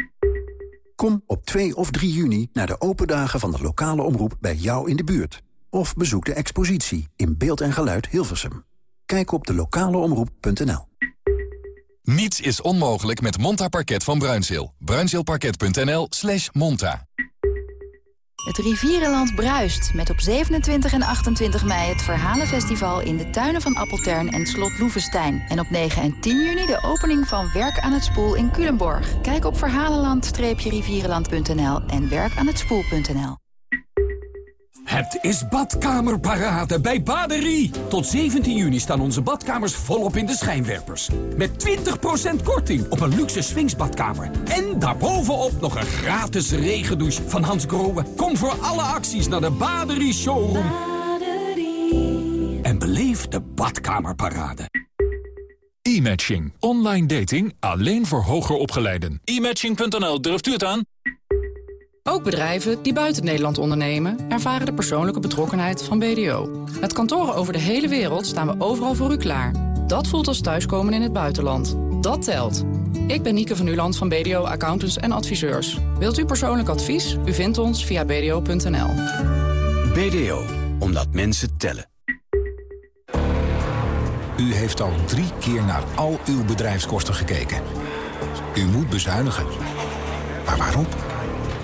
Kom op 2 of 3 juni naar de open dagen van de lokale omroep bij jou in de buurt. Of bezoek de expositie in beeld en geluid Hilversum. Kijk op de lokaleomroep.nl. Niets is onmogelijk met Monta Parket van Bruinzeel. Bruinzeelparket.nl slash monta. Het Rivierenland bruist met op 27 en 28 mei het Verhalenfestival in de tuinen van Appeltern en Slot Loevestein. En op 9 en 10 juni de opening van Werk aan het Spoel in Culemborg. Kijk op verhalenland-rivierenland.nl en werkaanhetspoel.nl. Het is badkamerparade bij Baderie. Tot 17 juni staan onze badkamers volop in de schijnwerpers. Met 20% korting op een luxe swingsbadkamer. En daarbovenop nog een gratis regendouche van Hans Grohe. Kom voor alle acties naar de Baderie Showroom. Baderie. En beleef de badkamerparade. E-matching. Online dating alleen voor hoger opgeleiden. E-matching.nl, durft u het aan? Ook bedrijven die buiten Nederland ondernemen... ervaren de persoonlijke betrokkenheid van BDO. Met kantoren over de hele wereld staan we overal voor u klaar. Dat voelt als thuiskomen in het buitenland. Dat telt. Ik ben Nieke van Uland van BDO Accountants en Adviseurs. Wilt u persoonlijk advies? U vindt ons via bdo.nl. BDO, omdat mensen tellen. U heeft al drie keer naar al uw bedrijfskosten gekeken. U moet bezuinigen. Maar waarom?